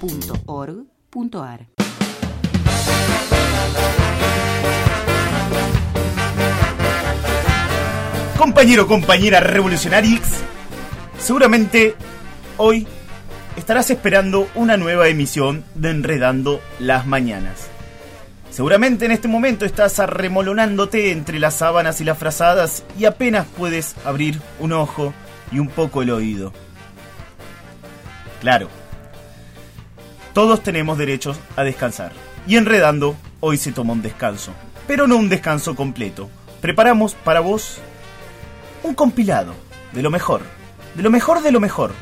www.rnma.org.ar Compañero, compañera revolucionarix, seguramente hoy estarás esperando una nueva emisión de Enredando las Mañanas. Seguramente en este momento estás arremolonándote entre las sábanas y las frazadas y apenas puedes abrir un ojo y un poco el oído. Claro, todos tenemos derechos a descansar. Y Enredando hoy se toma un descanso, pero no un descanso completo. Preparamos para vos un compilado de lo mejor, de lo mejor de lo mejor,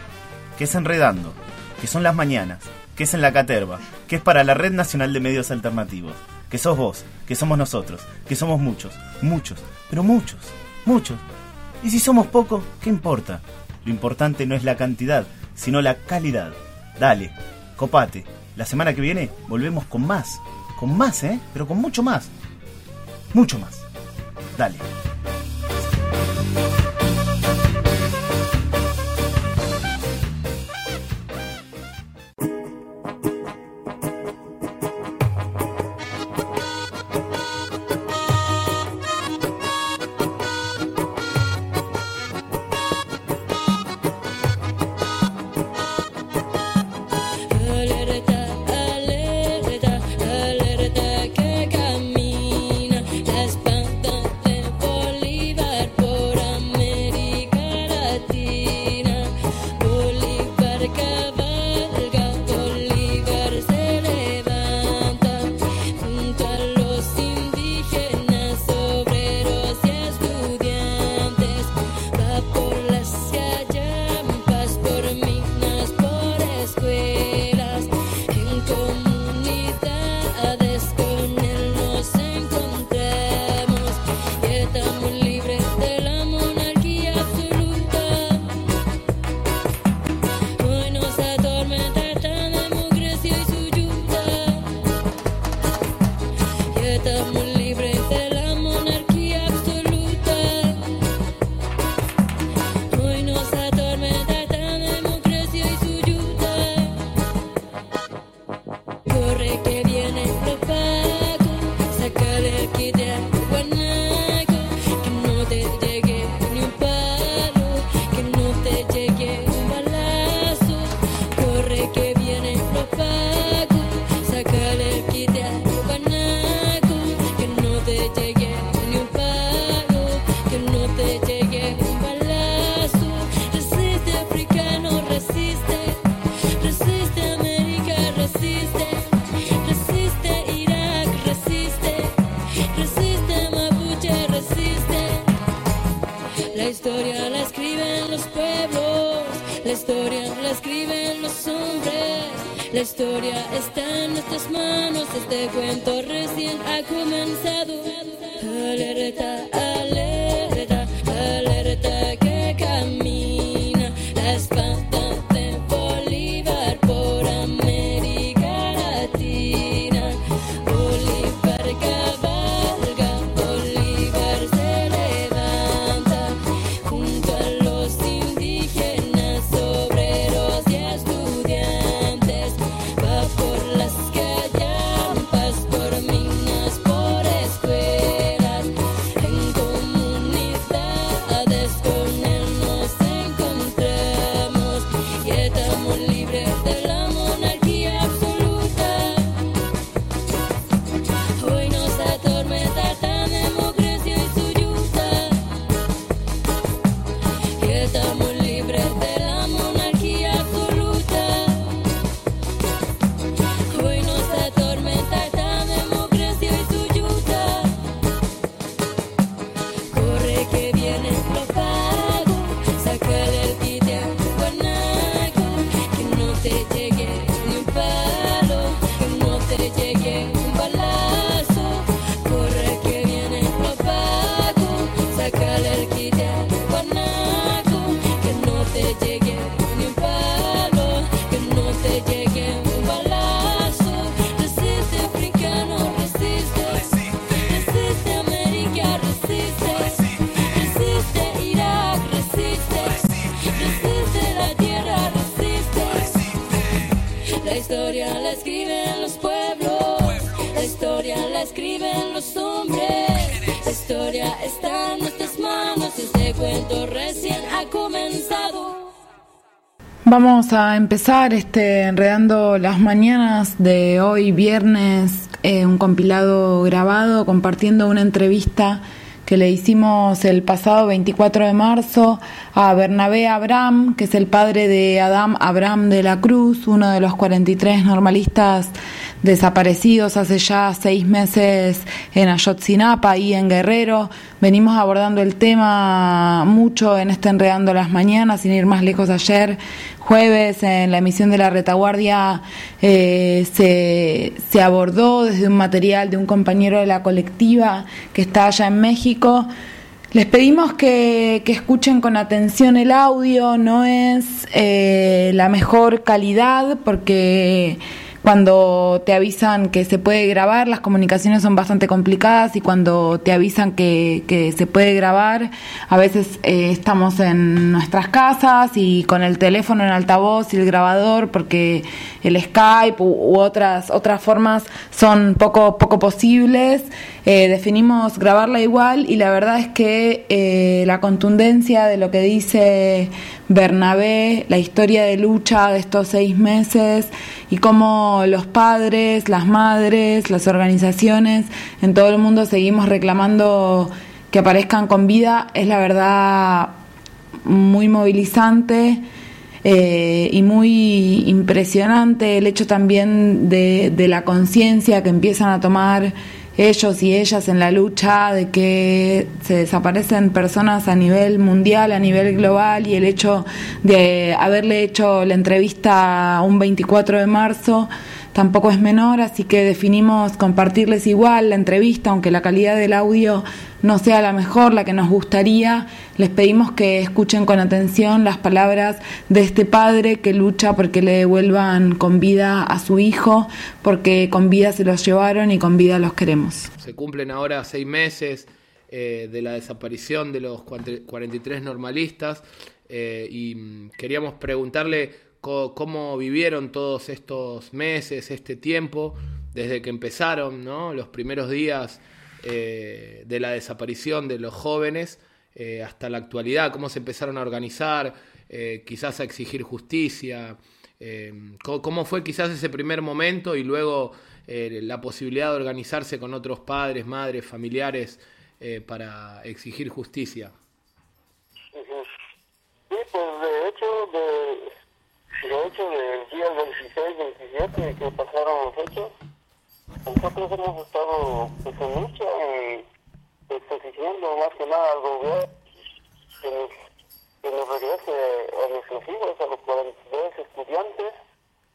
que es Enredando, que son las mañanas, que es en la Caterva, que es para la Red Nacional de Medios Alternativos, que sos vos, que somos nosotros, que somos muchos, muchos, pero muchos, muchos. Y si somos pocos, ¿qué importa? Lo importante no es la cantidad, sino la calidad. Dale, copate. La semana que viene volvemos con más, con más, ¿eh? Pero con mucho más, mucho más. Dale. Historia está en nuestras manos, este cuento recién ha comenzado. Alerta, Vamos a empezar este enredando las mañanas de hoy viernes, eh, un compilado grabado compartiendo una entrevista que le hicimos el pasado 24 de marzo a Bernabé Abraham, que es el padre de Adam Abraham de la Cruz, uno de los 43 normalistas desaparecidos hace ya seis meses en Ayotzinapa y en Guerrero. Venimos abordando el tema mucho en este Enredando las Mañanas, sin ir más lejos ayer, jueves, en la emisión de la retaguardia, eh, se, se abordó desde un material de un compañero de la colectiva que está allá en México. Les pedimos que, que escuchen con atención el audio, no es eh, la mejor calidad porque cuando te avisan que se puede grabar, las comunicaciones son bastante complicadas y cuando te avisan que, que se puede grabar, a veces eh, estamos en nuestras casas y con el teléfono en altavoz y el grabador porque el Skype u, u otras otras formas son poco poco posibles. Eh, definimos grabarla igual y la verdad es que eh, la contundencia de lo que dice Bernabé, la historia de lucha de estos seis meses y cómo los padres, las madres, las organizaciones en todo el mundo seguimos reclamando que aparezcan con vida, es la verdad muy movilizante. Eh, y muy impresionante el hecho también de, de la conciencia que empiezan a tomar ellos y ellas en la lucha de que se desaparecen personas a nivel mundial, a nivel global y el hecho de haberle hecho la entrevista un 24 de marzo tampoco es menor, así que definimos compartirles igual la entrevista, aunque la calidad del audio no sea la mejor, la que nos gustaría. Les pedimos que escuchen con atención las palabras de este padre que lucha porque le devuelvan con vida a su hijo, porque con vida se los llevaron y con vida los queremos. Se cumplen ahora seis meses eh, de la desaparición de los 43 normalistas eh, y mm, queríamos preguntarle cómo vivieron todos estos meses, este tiempo, desde que empezaron los primeros días eh, de la desaparición de los jóvenes eh, hasta la actualidad, cómo se empezaron a organizar, eh, quizás a exigir justicia, cómo fue quizás ese primer momento y luego la posibilidad de organizarse con otros padres, madres, familiares para exigir justicia. Sí, pues de hecho, de, de hecho, del día 26, 27 que pasaron los hechos, nosotros hemos estado pues, en lucha y pues, más que nada al gobierno que nos, que nos regrese a nuestros hijos, a los 42 estudiantes.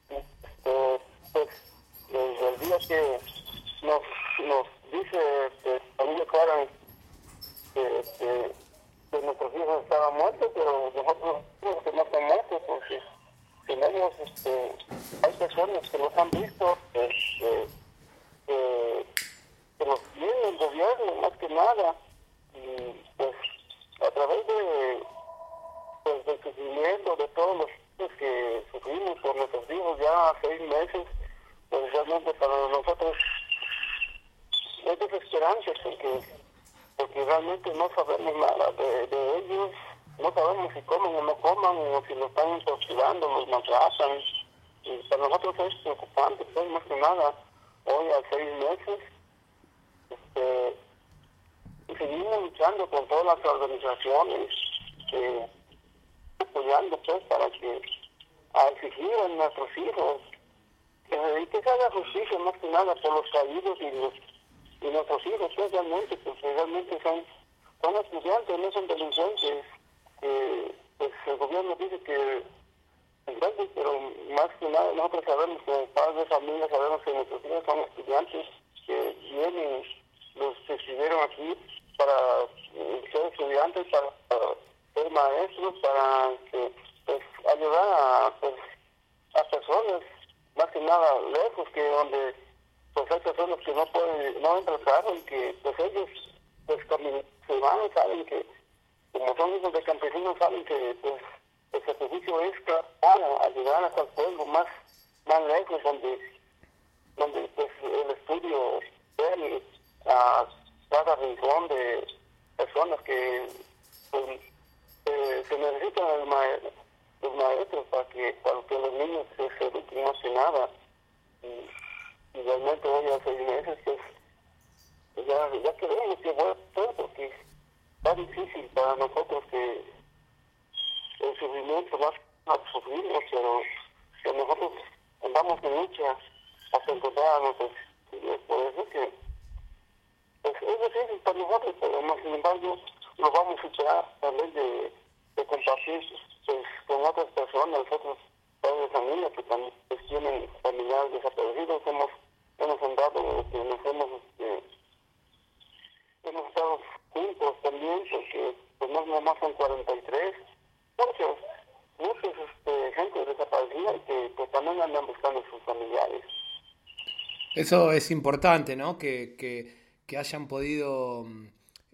Este, pues, desde el día que nos, nos dice este, familia Karen que, este, que nuestros hijos estaban muertos, pero nosotros que no están muertos porque tenemos, este, hay personas que los han visto, este, que, los tiene el gobierno más que nada, y pues a través de, pues, del sufrimiento de todos los que sufrimos por nuestros hijos ya seis meses, pues realmente para nosotros es desesperante porque porque realmente no sabemos nada de ellos, no sabemos si comen o no coman, o si los están torturando, los maltratan. Y para nosotros es preocupante, pues más que nada, hoy a seis meses, este, seguimos luchando con todas las organizaciones, eh, apoyando pues para que, a exigir a nuestros hijos, que, y que se haga justicia más que nada por los caídos y los y nuestros hijos pues, realmente porque realmente son son estudiantes no son delincuentes que pues el gobierno dice que delincuentes pero más que nada nosotros sabemos como padres de familia sabemos que nuestros hijos son estudiantes que vienen los estuvieron aquí para eh, ser estudiantes para, para ser maestros para que pues ayudar a pues a personas más que nada lejos que donde pues hay personas que no pueden, no entran y que pues ellos pues cami- se van saben que como hijos de campesinos saben que pues el sacrificio es para ayudar hasta el pueblo más, más lejos donde donde pues el estudio ve a cada rincón de personas que pues, eh, se necesitan el ma- los maestros para que, para que los niños se, eduquen más que nada. Y, realmente hoy seis meses, pues ya, ya que vuelva todo porque está difícil para nosotros que el sufrimiento más más sufrimos, pero que nosotros andamos en lucha hasta encontrar a nuestros hijos. Por eso que pues, es difícil para nosotros, pero más sin embargo lo vamos a a través de, de compartir pues, con otras personas, otros padres de familia que también pues, tienen familiares desaparecidos. Hemos, hemos andado, este, nos hemos, este, hemos estado juntos también, porque pues nomás son 43, muchos, muchos este, gente desaparecida que pues, también andan buscando sus familiares. Eso es importante, ¿no? Que, que, que hayan podido mm,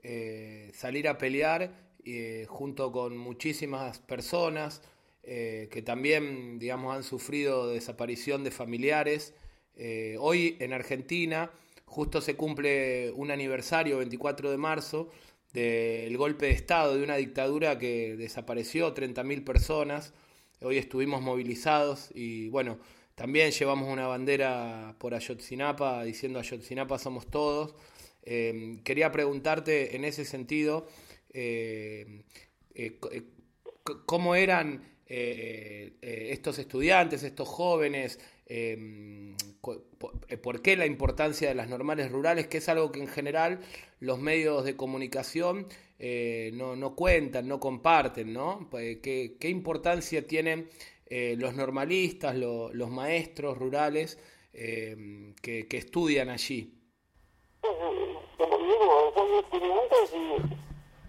eh, salir a pelear eh, junto con muchísimas personas eh, que también, digamos, han sufrido desaparición de familiares. Eh, hoy en Argentina justo se cumple un aniversario, 24 de marzo, del golpe de Estado, de una dictadura que desapareció 30.000 personas. Hoy estuvimos movilizados y bueno, también llevamos una bandera por Ayotzinapa diciendo Ayotzinapa somos todos. Eh, quería preguntarte en ese sentido, eh, eh, eh, ¿cómo eran estos estudiantes, estos jóvenes? Eh, po- eh, ¿Por qué la importancia de las normales rurales? Que es algo que en general los medios de comunicación eh, no, no cuentan, no comparten, ¿no? Pues, ¿Qué, qué importancia tienen eh, los normalistas, lo- los maestros rurales eh, que, que estudian allí? Eh,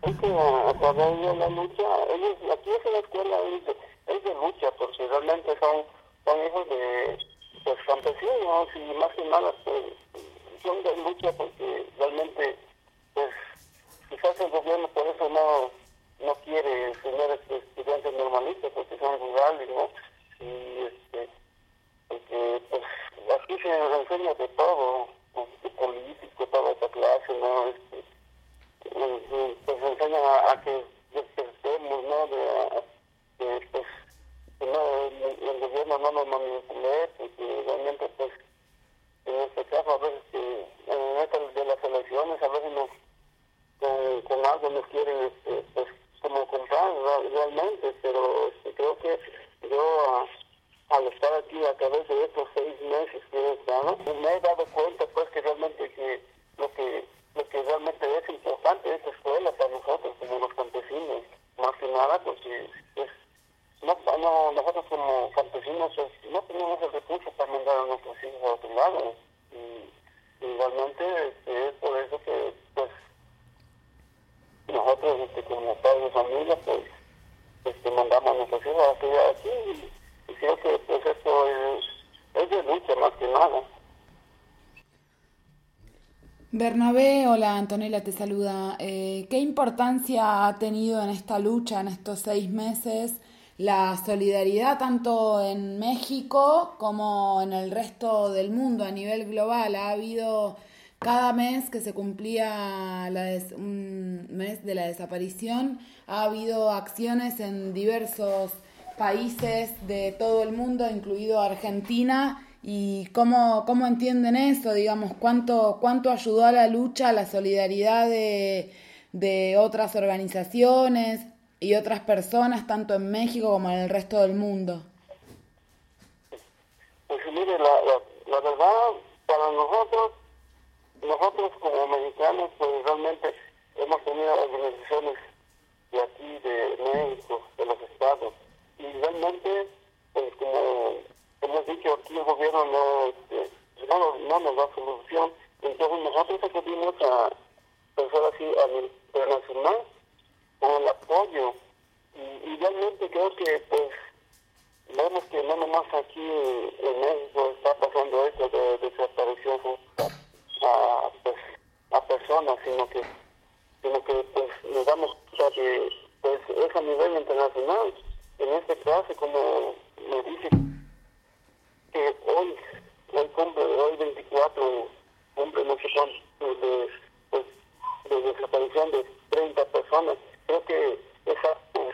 es que a través de la lucha, ellos, aquí es una escuela, es de, es de lucha, porque realmente son, son hijos de pues, campesinos y más que nada pues, son de lucha porque realmente pues quizás el gobierno por eso no, no quiere tener este, estudiantes normalistas porque son rurales, ¿no? Y este, porque pues aquí se nos enseña de todo, pues, de político, toda esta clase, ¿no? Este, pues enseñan a, a que despertemos, ¿no? De, de, pues, no, el, gobierno no nos manipule, porque realmente pues en este caso a veces en estas de las elecciones a veces nos con, con algo nos quieren este, pues como comprar ra- realmente pero este, creo que yo al estar aquí a través de estos seis meses que he estado me he dado cuenta pues que realmente que lo que lo que realmente es importante es esta escuela para nosotros como los campesinos más que nada porque pues no, no, nosotros como campesinos pues, no tenemos el recurso para mandar a nuestros hijos a otro lado. Y, realmente este, es por eso que pues nosotros este, como padres de familia pues este, mandamos a nuestros hijos a estudiar aquí y, y creo que pues esto es, es de lucha más que nada. Bernabé, hola Antonella, te saluda. Eh, ¿Qué importancia ha tenido en esta lucha, en estos seis meses, la solidaridad tanto en México como en el resto del mundo a nivel global? Ha habido cada mes que se cumplía la un mes de la desaparición, ha habido acciones en diversos países de todo el mundo, incluido Argentina, y cómo, cómo entienden eso, digamos, cuánto, cuánto ayudó a la lucha, a la solidaridad de, de otras organizaciones y otras personas, tanto en México como en el resto del mundo. Pues mire, la, la, la verdad, para nosotros, nosotros como mexicanos, pues realmente hemos tenido organizaciones de aquí, de México, de los estados, y realmente, pues como hemos dicho, aquí el gobierno no, este, no, no nos da solución, entonces nosotros acudimos a, pues ahora sí, a nivel internacional, por el apoyo. Y, realmente creo que pues vemos que no nomás aquí en México está pasando esto de, de desaparición a, pues, a personas, sino que, sino que pues nos damos cuenta que pues, es a nivel internacional. En este caso, como me dice, que hoy, hoy cumple, hoy 24, cumple no sé de, pues, pues, de desaparición de 30 personas creo que es algo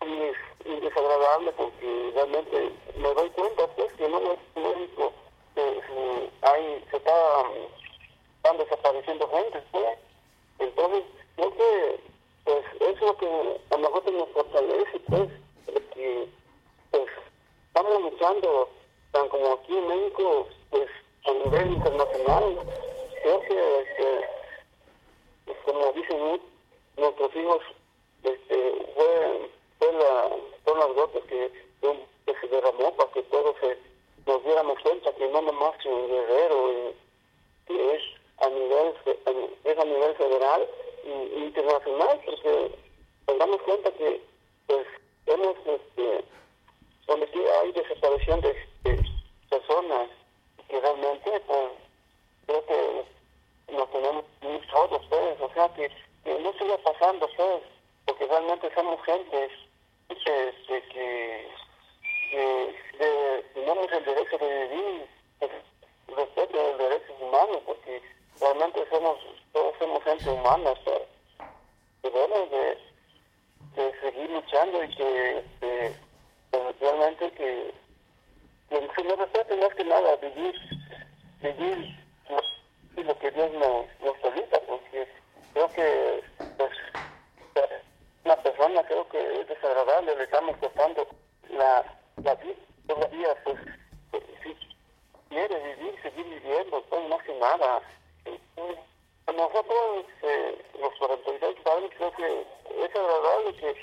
muy, desagradable porque realmente me doy cuenta pues que no es único que hay, se está, están desapareciendo gente, ¿sí? entonces creo que pues es lo que a nosotros nos fortalece pues que pues estamos luchando tan como aquí en México pues a nivel internacional creo que este, pues, como dicen nuestros hijos este, fue, la, son las gotas que, se derramó para que todos se, nos diéramos cuenta que no nomás un guerrero, eh, que es a nivel es a nivel federal y internacional porque nos damos cuenta que pues hemos este, donde hay desaparición de, personas que realmente pues creo que nos tenemos todos pues o sea que, que no siga pasando pues porque realmente somos gentes que, que de, tenemos el derecho de vivir pues, respeto a los derechos humanos porque realmente somos, todos somos gente humana, pero debemos de, de seguir luchando y que pues, realmente que, que nos respete más que nada vivir, vivir lo, lo que Dios nos, nos permita, porque creo que pues, persona creo que es desagradable, le estamos costando la, la vida, todavía pues si quiere vivir, seguir viviendo, pues más que nada, a nosotros, eh, los 42 padres, creo que es agradable que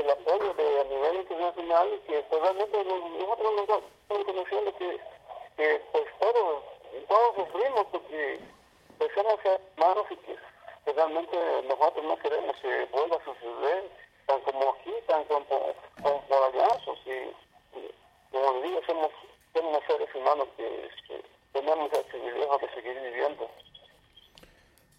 el apoyo de, a nivel internacional que realmente nosotros nos estamos conociendo que, que pues todos, todos sufrimos porque pues somos hermanos y que, realmente nosotros no queremos que vuelva a suceder tan como aquí, tan como, como por allá, porque como digo, somos, somos seres humanos que, que tenemos el privilegio de seguir viviendo.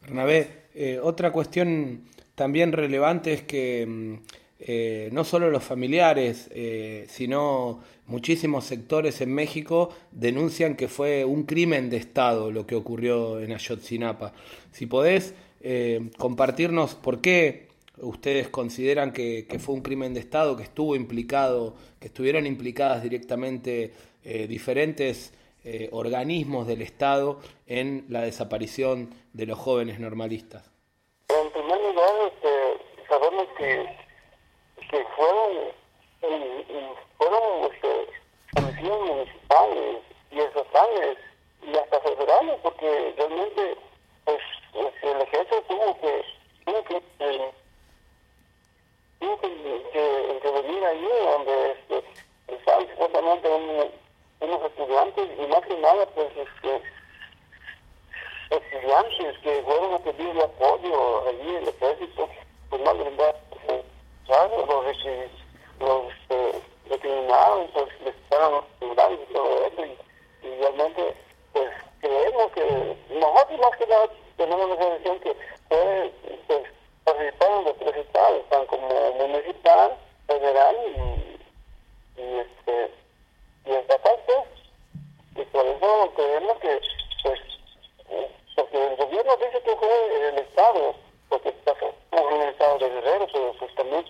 Bernabé, eh, otra cuestión también relevante es que mm, eh, no solo los familiares, eh, sino muchísimos sectores en México denuncian que fue un crimen de Estado lo que ocurrió en Ayotzinapa. Si podés compartirnos por qué ustedes consideran que, fue un crimen de Estado, que estuvo implicado, que estuvieron implicadas directamente diferentes eh, organismos del Estado en la desaparición de los jóvenes normalistas? En primer lugar, este, sabemos que, que fueron, fueron este, municipales y estatales y hasta federales, porque realmente el ejército tuvo que, tuvo que, eh, tuvo que, que intervenir ahí donde este, estaba supuestamente un unos estudiantes y más que nada pues este estudiantes que fueron a pedir apoyo allí el ejército pues más ¿sabes? los los este, determinados pues les estaban los y todo eso y, y, realmente pues creemos que nosotros más que nada tenemos la sensación que fue pues participaron los tres estados tan como municipal federal y, y este y esta parte, y por eso creemos que, pues, porque el gobierno dice que fue el Estado, porque pasó en el Estado de Guerrero, pero pues también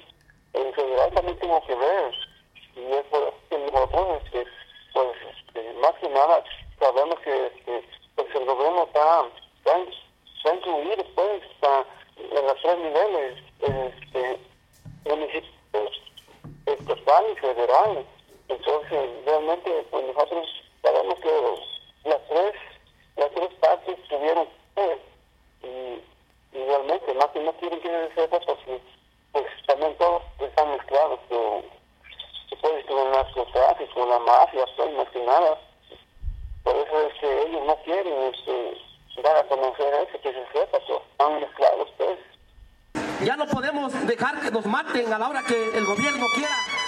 el federal también tuvo que ver, y es por eso que nosotros, este, pues, este, más que nada, sabemos que, este, pues, el gobierno está, está, está incluido, pues, está en los tres niveles, este, municipales, estatal y federal entonces, realmente, pues nosotros sabemos que las tres, las tres partes tuvieron y, y realmente, más que no quieren que se sepa, pues, también todos están mezclados, pero se puede en el narcotráfico, la mafia, pues, más que nada. Por eso es que ellos no quieren este, pues. Ya no podemos dejar que nos maten a la hora que el gobierno quiera.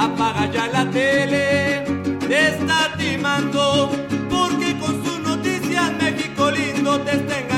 Apaga ya la tele, te está timando, porque con sus noticias México lindo te está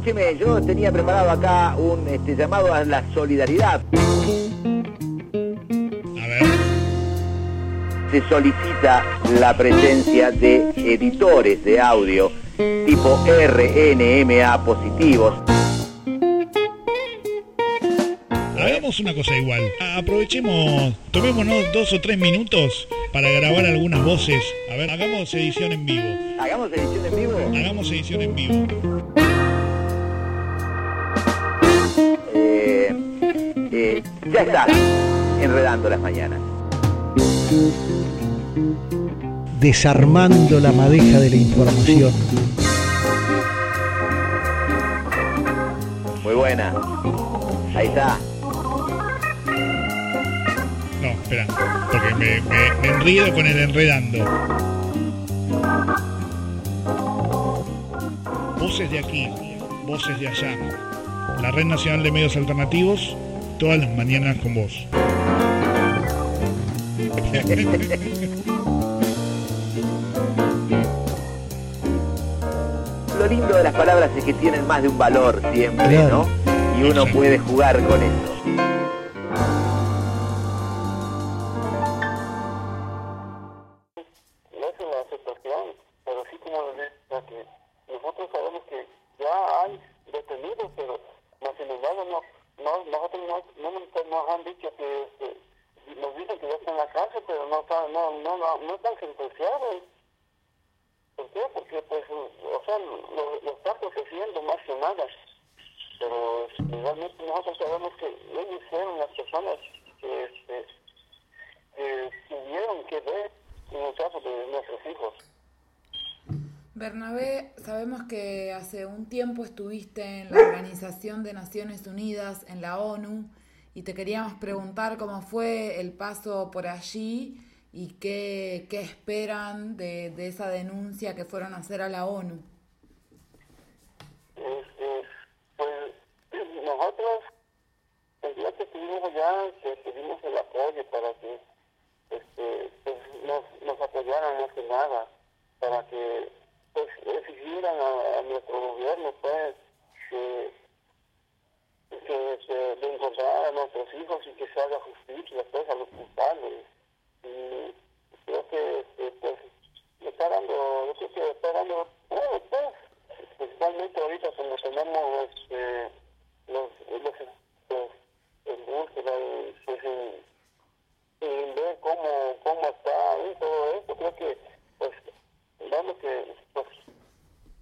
escúcheme, yo tenía preparado acá un este, llamado a la solidaridad. Se solicita la presencia de editores de audio tipo RNMA positivos. Hagamos una cosa igual. Aprovechemos, tomémonos dos o tres minutos para grabar algunas voces. A ver, hagamos edición en vivo. ¿Hagamos edición en vivo? Hagamos edición en vivo. Ya está, enredando las mañanas. Desarmando la madeja de la información. Muy buena. Ahí está. No, espera, porque me, me, me enredo con el enredando. Voces de aquí, voces de allá. La Red Nacional de Medios Alternativos, todas las mañanas con vos. Lo lindo de las palabras es que tienen más de un valor siempre. ¿no? Y uno puede jugar con eso. Estuviste en la Organización de Naciones Unidas, en la ONU, y te queríamos preguntar cómo fue el paso por allí y qué, esperan de, esa denuncia que fueron a hacer a la ONU. Este, pues nosotros ya este, pedimos el apoyo para que este, pues, nos, nos apoyaran más que nada, para que pues, exigieran a, a nuestro gobierno pues que, que se le encontrara a nuestros hijos y que se haga justicia pues, a los culpables. Y creo que este, pues, está dando, yo creo que está dando, bueno, pues, principalmente ahorita como tenemos este, los, los, los en búsqueda y pues en, en ver cómo, cómo está y todo esto, creo que vamos que pues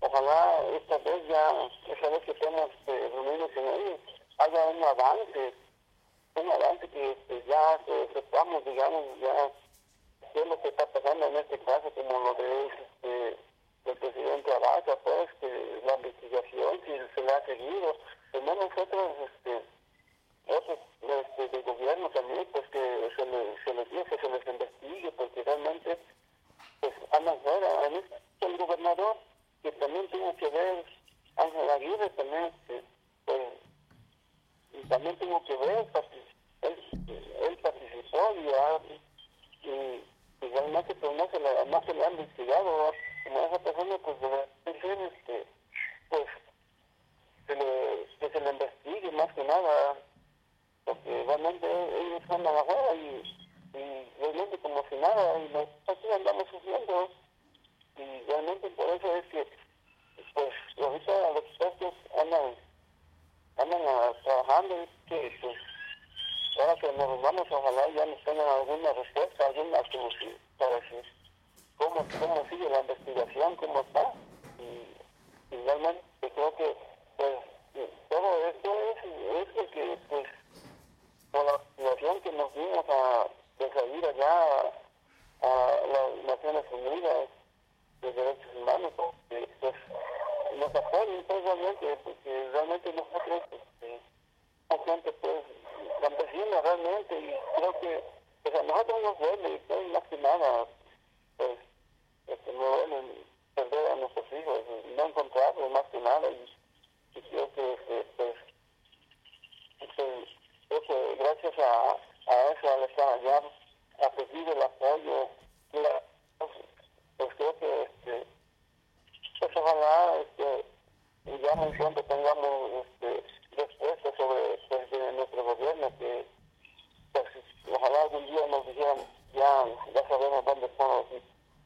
ojalá esta vez ya, esta vez que estemos eh, reunidos en ahí, haya un avance, un avance que este, ya sepamos, digamos, ya qué es lo que está pasando en este caso, como lo de este, del presidente Abacha, pues, que la investigación, si se le ha seguido, tenemos nosotros, este, otros este, del gobierno también, pues que se, le, se les que se les investigue, porque realmente, pues. En este, el gobernador, que también tuvo que ver, Ángel Aguirre también, que, pues, y también tuvo que ver, él, él participó y, ha- y, realmente pues no se le, no se le ha investigado, como esa persona pues debe ser, este, pues, se le, que se le investigue más que nada, porque realmente ellos andan afuera y, y realmente como si nada, y nosotros andamos sufriendo, y realmente por eso es que, pues, ahorita los expertos andan, andan ah, trabajando y que, pues, ahora que nos vamos, ojalá ya nos tengan alguna respuesta, alguna solución para que, cómo, cómo sigue la investigación, cómo está, y, y realmente creo que, pues, todo esto es, es que, pues, por la situación que nos dimos a de salir allá a, las Naciones Unidas de Derechos Humanos, porque, pues, nos apoyen pues, realmente, porque realmente nosotros este, somos gente pues campesina realmente y creo que pues, a nosotros nos duele, pues, más que nada, pues, este, nos duele perder a nuestros hijos, no encontrarlos más que nada y, y creo que pues, este, creo que gracias a, a eso, al estar allá, a pedir el apoyo, la- pues, que este, pues ojalá este, ya pronto tengamos este, respuestas sobre pues, de nuestro gobierno, que pues, ojalá algún día nos dijeran, ya, ya sabemos dónde están los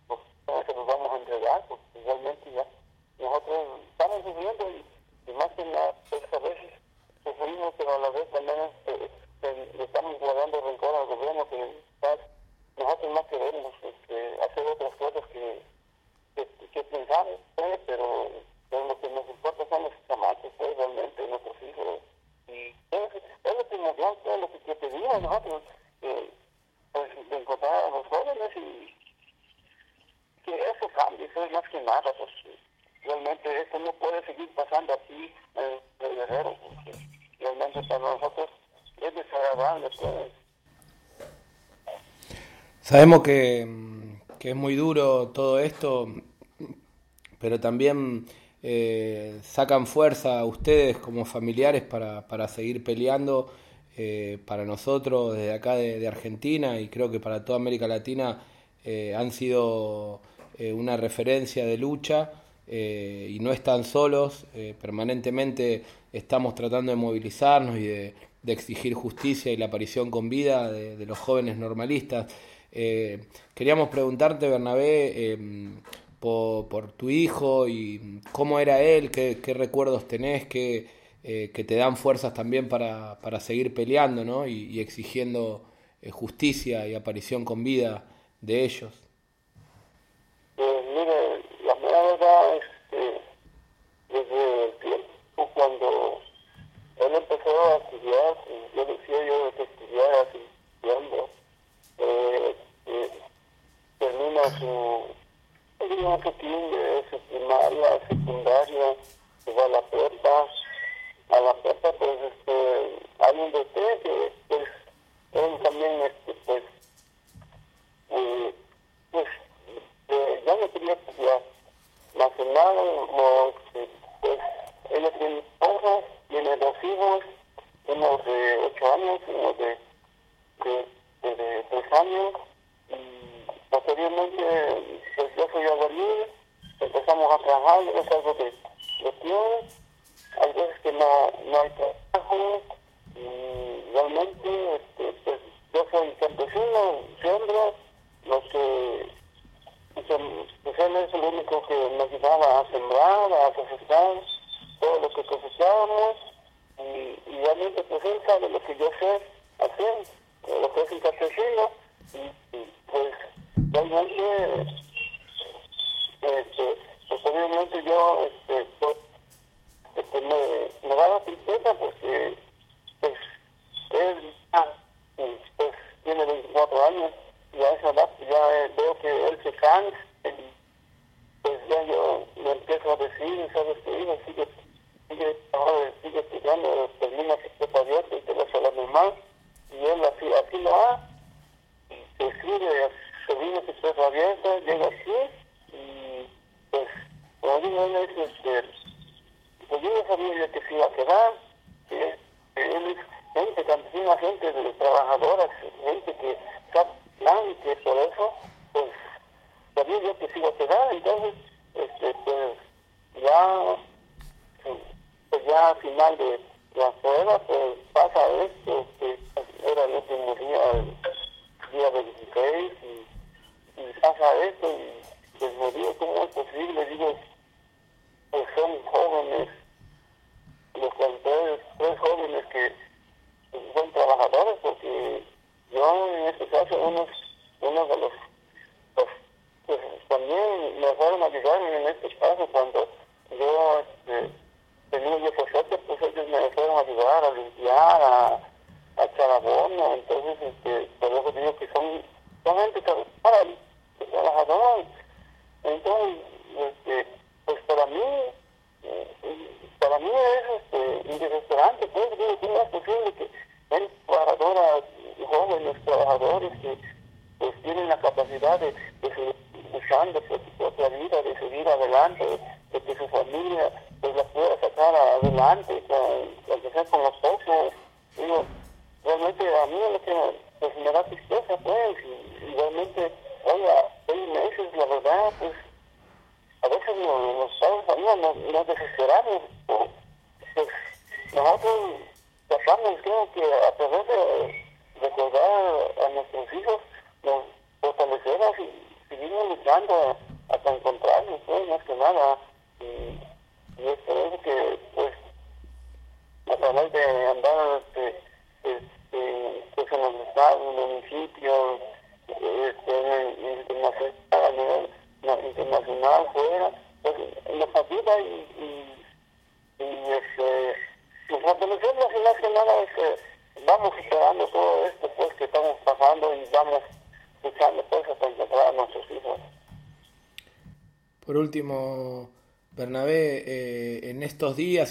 pues, cómo se los vamos a entregar, porque realmente ya nosotros estamos sufriendo y, y más que nada, pues a veces sufrimos, pero a la vez también este, este, le estamos guardando rencor al gobierno que pues, nosotros no queremos este, hacer otras cosas que, que, que pensamos, pues, pero, pero lo que nos importa son los chamacos, pues, realmente, nuestros hijos. Y es, es lo primordial, pues, lo que, que pedimos nosotros, eh, pues, de encontrar a los jóvenes y que eso cambie, eso es más que nada, porque realmente esto no puede seguir pasando aquí en el Guerrero, porque realmente para nosotros es desagradable, pues. Sabemos que, que es muy duro todo esto, pero también eh, sacan fuerza ustedes como familiares para, para seguir peleando eh, para nosotros desde acá de, Argentina y creo que para toda América Latina eh, han sido una referencia de lucha y no están solos, permanentemente estamos tratando de movilizarnos y de, exigir justicia y la aparición con vida de los jóvenes normalistas. Eh, queríamos preguntarte, Bernabé, eh, por, por tu hijo y cómo era él, qué, recuerdos tenés, eh, que te dan fuerzas también para, para seguir peleando ¿no? y, y exigiendo eh, justicia y aparición con vida de ellos. Streaming-Service für Inhalte gibt,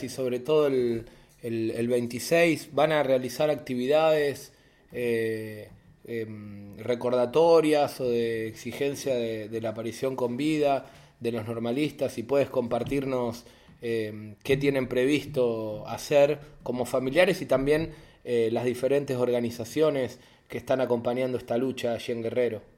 y sobre todo el, el, 26 van a realizar actividades eh, em, recordatorias o de exigencia de, la aparición con vida de los normalistas y puedes compartirnos em, qué tienen previsto hacer como familiares y también eh, las diferentes organizaciones que están acompañando esta lucha allí en Guerrero.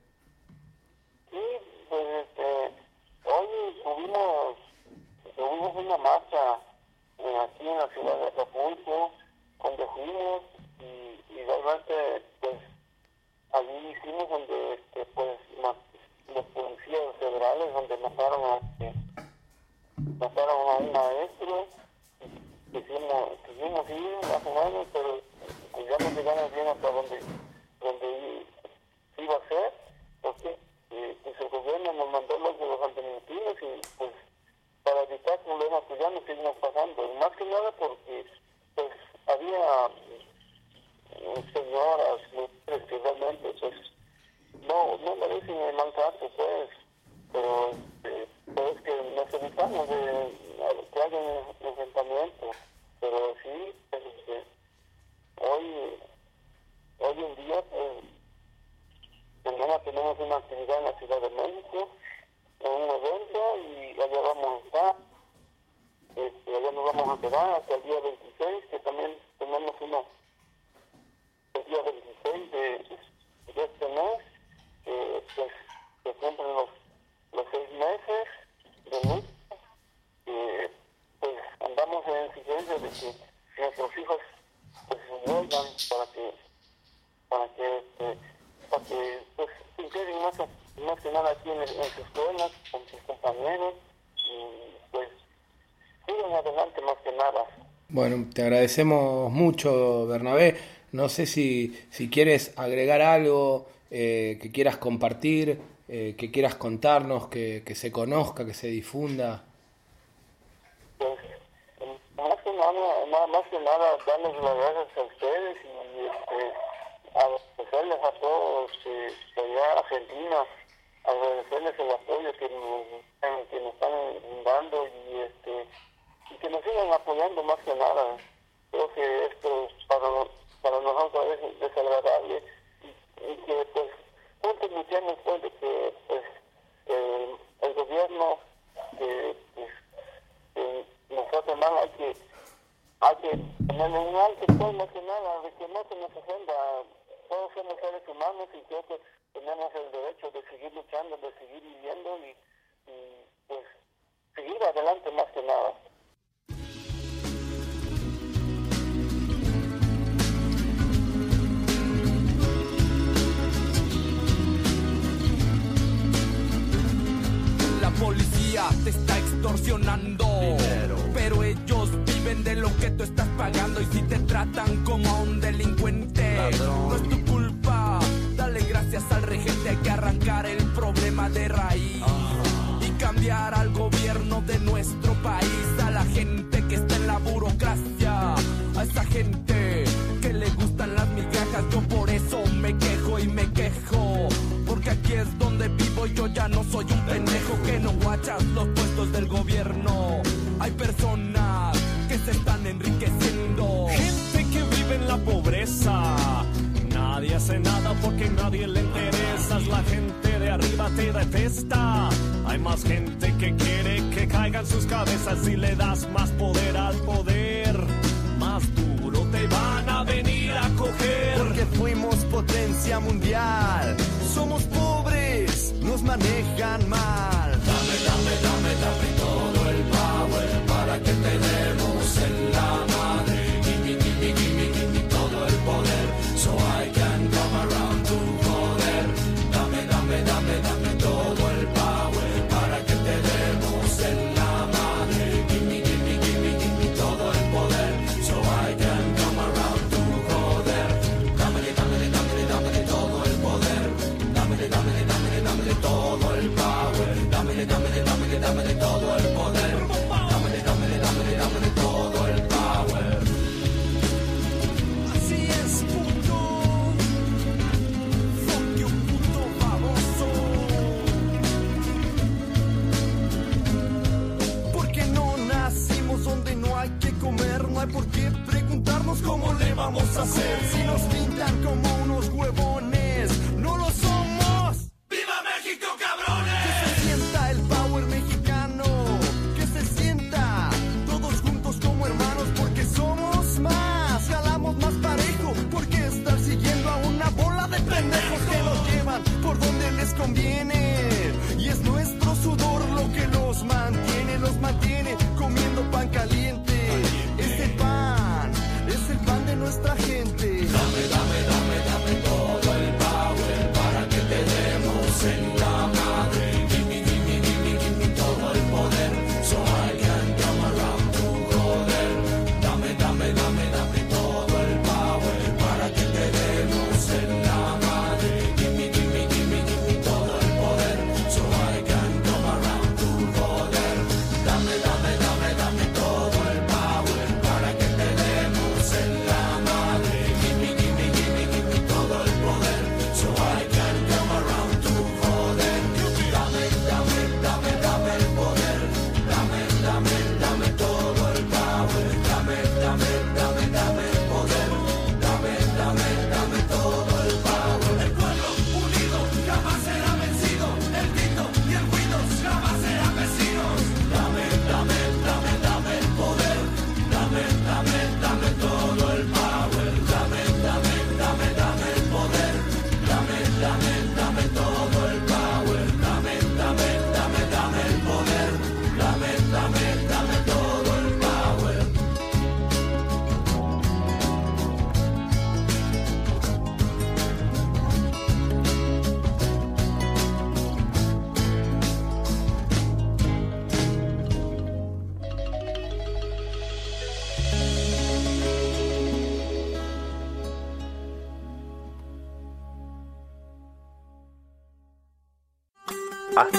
te agradecemos mucho, Bernabé. No sé si, si quieres agregar algo eh, que quieras compartir, eh, que quieras contarnos, que, que se conozca, que se difunda.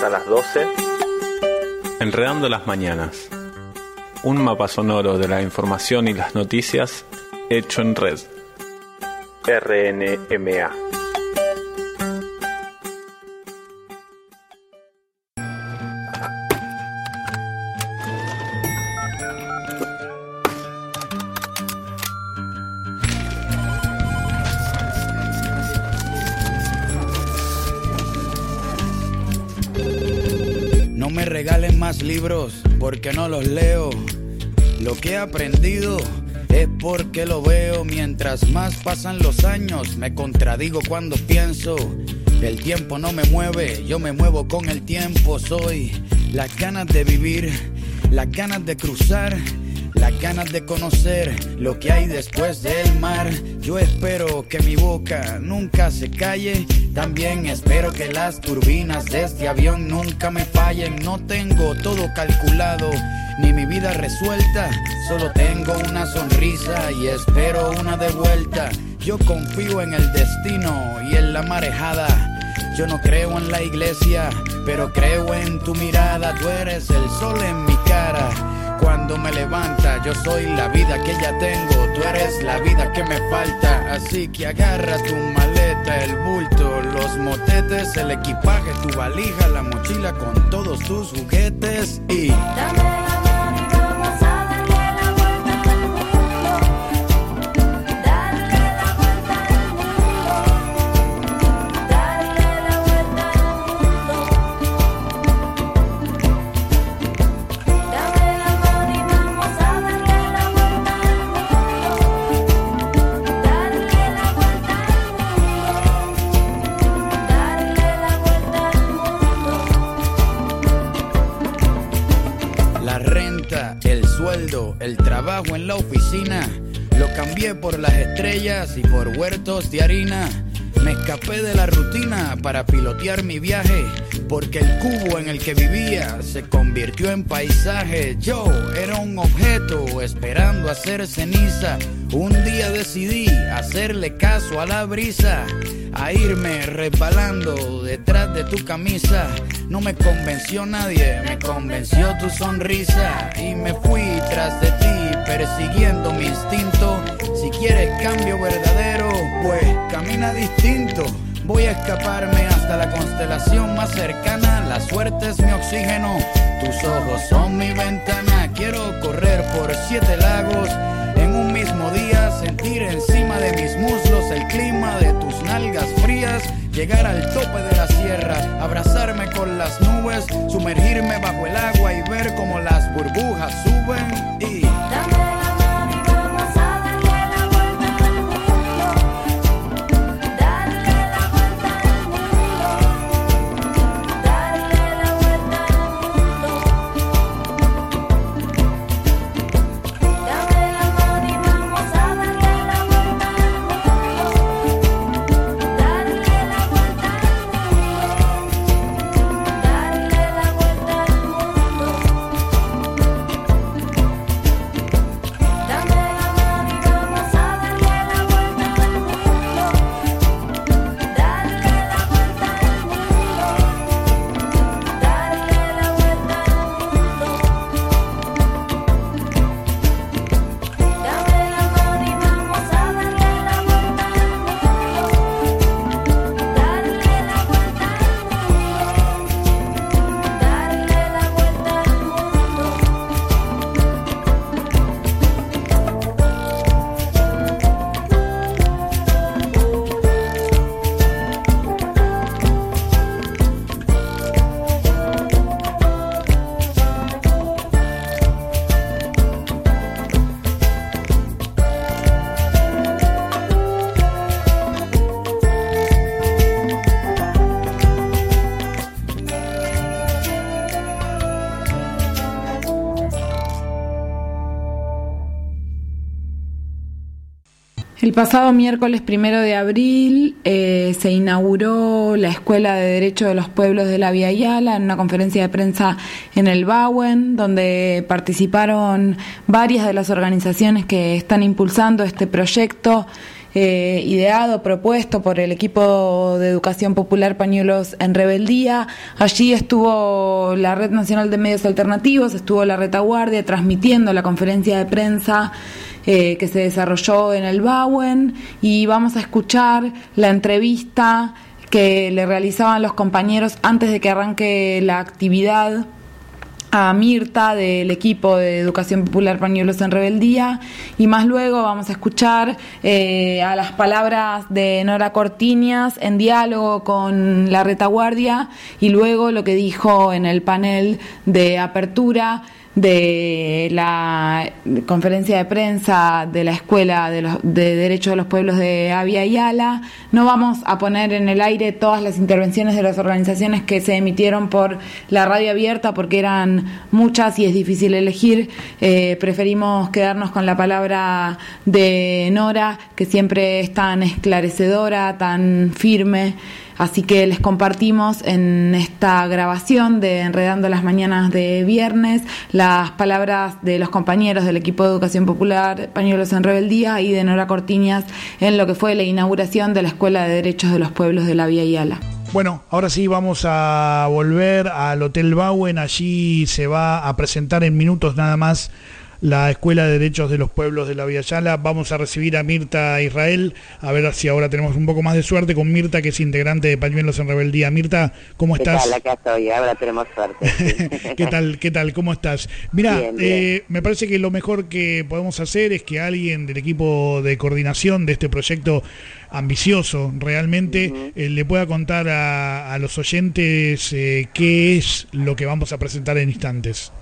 Hasta las 12. Enredando las mañanas. Un mapa sonoro de la información y las noticias hecho en red. RNMA. Porque no los leo. Lo que he aprendido es porque lo veo. Mientras más pasan los años, me contradigo cuando pienso. El tiempo no me mueve, yo me muevo con el tiempo. Soy las ganas de vivir, las ganas de cruzar. Las ganas de conocer lo que hay después del mar. Yo espero que mi boca nunca se calle. También espero que las turbinas de este avión nunca me No tengo todo calculado ni mi vida resuelta. Solo tengo una sonrisa y espero una de vuelta. Yo confío en el destino y en la marejada. Yo no creo en la iglesia, pero creo en tu mirada. Tú eres el sol en mi cara. Cuando me levanta, yo soy la vida que ya tengo. Tú eres la vida que me falta. Así que agarra tu maleta, el bulto, los motetes, el equipaje, tu valija, la mochila con todos tus juguetes y. La estrellas y por huertos de harina. Me escapé de la rutina para pilotear mi viaje, porque el cubo en el que vivía se convirtió en paisaje. Yo era un objeto esperando a ser ceniza. Un día decidí hacerle caso a la brisa, a irme resbalando detrás de tu camisa. No me convenció nadie, me convenció tu sonrisa y me fui tras de ti persiguiendo mi instinto. Si quieres cambio verdadero, pues camina distinto. Voy a escaparme hasta la constelación más cercana. La suerte es mi oxígeno, tus ojos son mi ventana. Quiero correr por siete lagos en un mismo día, sentir encima de mis muslos el clima de tus nalgas frías. Llegar al tope de la sierra, abrazarme con las nubes, sumergirme bajo el agua y ver cómo las burbujas suben. Pasado miércoles primero de abril eh, se inauguró la Escuela de Derecho de los Pueblos de la Vía Yala en una conferencia de prensa en el Bauen, donde participaron varias de las organizaciones que están impulsando este proyecto. eh, ideado, propuesto por el equipo de educación popular Pañuelos en Rebeldía. Allí estuvo la Red Nacional de Medios Alternativos, estuvo la retaguardia transmitiendo la conferencia de prensa eh, que se desarrolló en el Bauen y vamos a escuchar la entrevista que le realizaban los compañeros antes de que arranque la actividad a Mirta del equipo de Educación Popular Pañuelos en Rebeldía. Y más luego vamos a escuchar eh, a las palabras de Nora Cortiñas en diálogo con la retaguardia y luego lo que dijo en el panel de apertura de la conferencia de prensa de la Escuela de, los, de Derecho de los Pueblos de Avia y Ala. No vamos a poner en el aire todas las intervenciones de las organizaciones que se emitieron por la radio abierta porque eran muchas y es difícil elegir. Eh, preferimos quedarnos con la palabra de Nora, que siempre es tan esclarecedora, tan firme. Así que les compartimos en esta grabación de Enredando las Mañanas de viernes las palabras de los compañeros del equipo de Educación Popular Pañuelos en Rebeldía y de Nora Cortiñas en lo que fue la inauguración de la Escuela de Derechos de los Pueblos de la Vía Yala. Bueno, ahora sí vamos a volver al Hotel Bauen. Allí se va a presentar en minutos nada más la Escuela de Derechos de los Pueblos de la Vía Yala. Vamos a recibir a Mirta Israel, a ver si ahora tenemos un poco más de suerte con Mirta, que es integrante de Pañuelos en Rebeldía. Mirta, ¿cómo estás? ¿Qué tal? Acá estoy, ahora tenemos suerte. ¿Qué tal? ¿Qué tal? ¿Cómo estás? Mira, eh, me parece que lo mejor que podemos hacer es que alguien del equipo de coordinación de este proyecto ambicioso realmente eh, le pueda contar a, a los oyentes eh, qué es lo que vamos a presentar en instantes.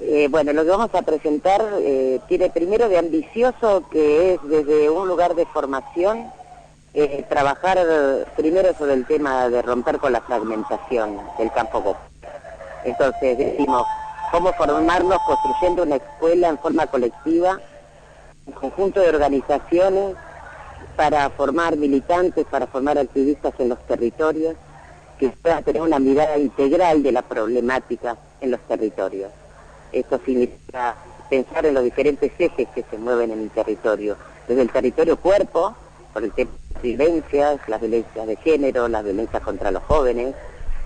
Eh, bueno, lo que vamos a presentar eh, tiene primero de ambicioso que es desde un lugar de formación eh, trabajar primero sobre el tema de romper con la fragmentación del campo popular. Entonces decimos, cómo formarnos construyendo una escuela en forma colectiva, un conjunto de organizaciones para formar militantes, para formar activistas en los territorios, que puedan tener una mirada integral de la problemática en los territorios. Esto significa pensar en los diferentes ejes que se mueven en el territorio, desde el territorio cuerpo, por el tema de violencias, las violencias de género, las violencias contra los jóvenes,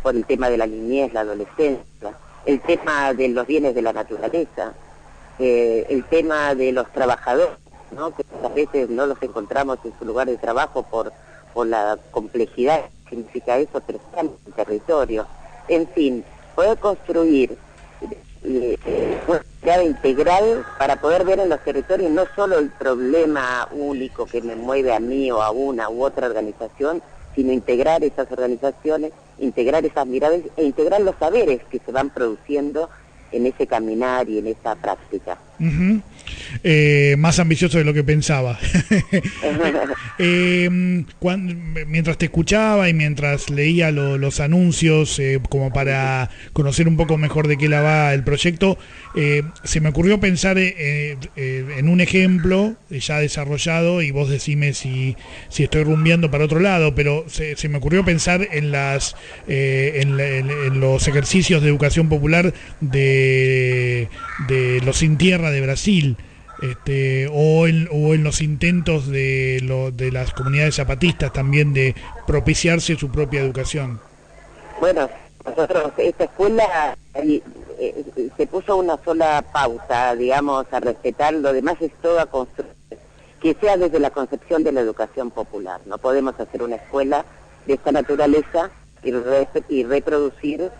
por el tema de la niñez, la adolescencia, el tema de los bienes de la naturaleza, eh, el tema de los trabajadores, ¿no? que a veces no los encontramos en su lugar de trabajo por, por la complejidad que significa eso, pero están en el territorio. En fin, poder construir eh, mirada integral para poder ver en los territorios no solo el problema único que me mueve a mí o a una u otra organización, sino integrar esas organizaciones, integrar esas miradas e integrar los saberes que se van produciendo en ese caminar y en esa práctica. Eh, más ambicioso de lo que pensaba. Eh, cuan- mientras te escuchaba y mientras leía lo- los anuncios, eh, como para conocer un poco mejor de qué la va el proyecto, se me ocurrió pensar en un ejemplo ya desarrollado, y vos decime si, si estoy rumbeando para otro lado, pero se, se me ocurrió pensar en, las, en, la- en- en los ejercicios de educación popular de, de los sin tierra de Brasil este, o, en, o en los intentos de, lo- de las comunidades zapatistas también de propiciarse su propia educación. Bueno, nosotros, esta escuela eh, eh, se puso una sola pauta, digamos, a respetar, lo demás es todo a construir, que sea desde la concepción de la educación popular. No podemos hacer una escuela de esta naturaleza y, re- y reproducir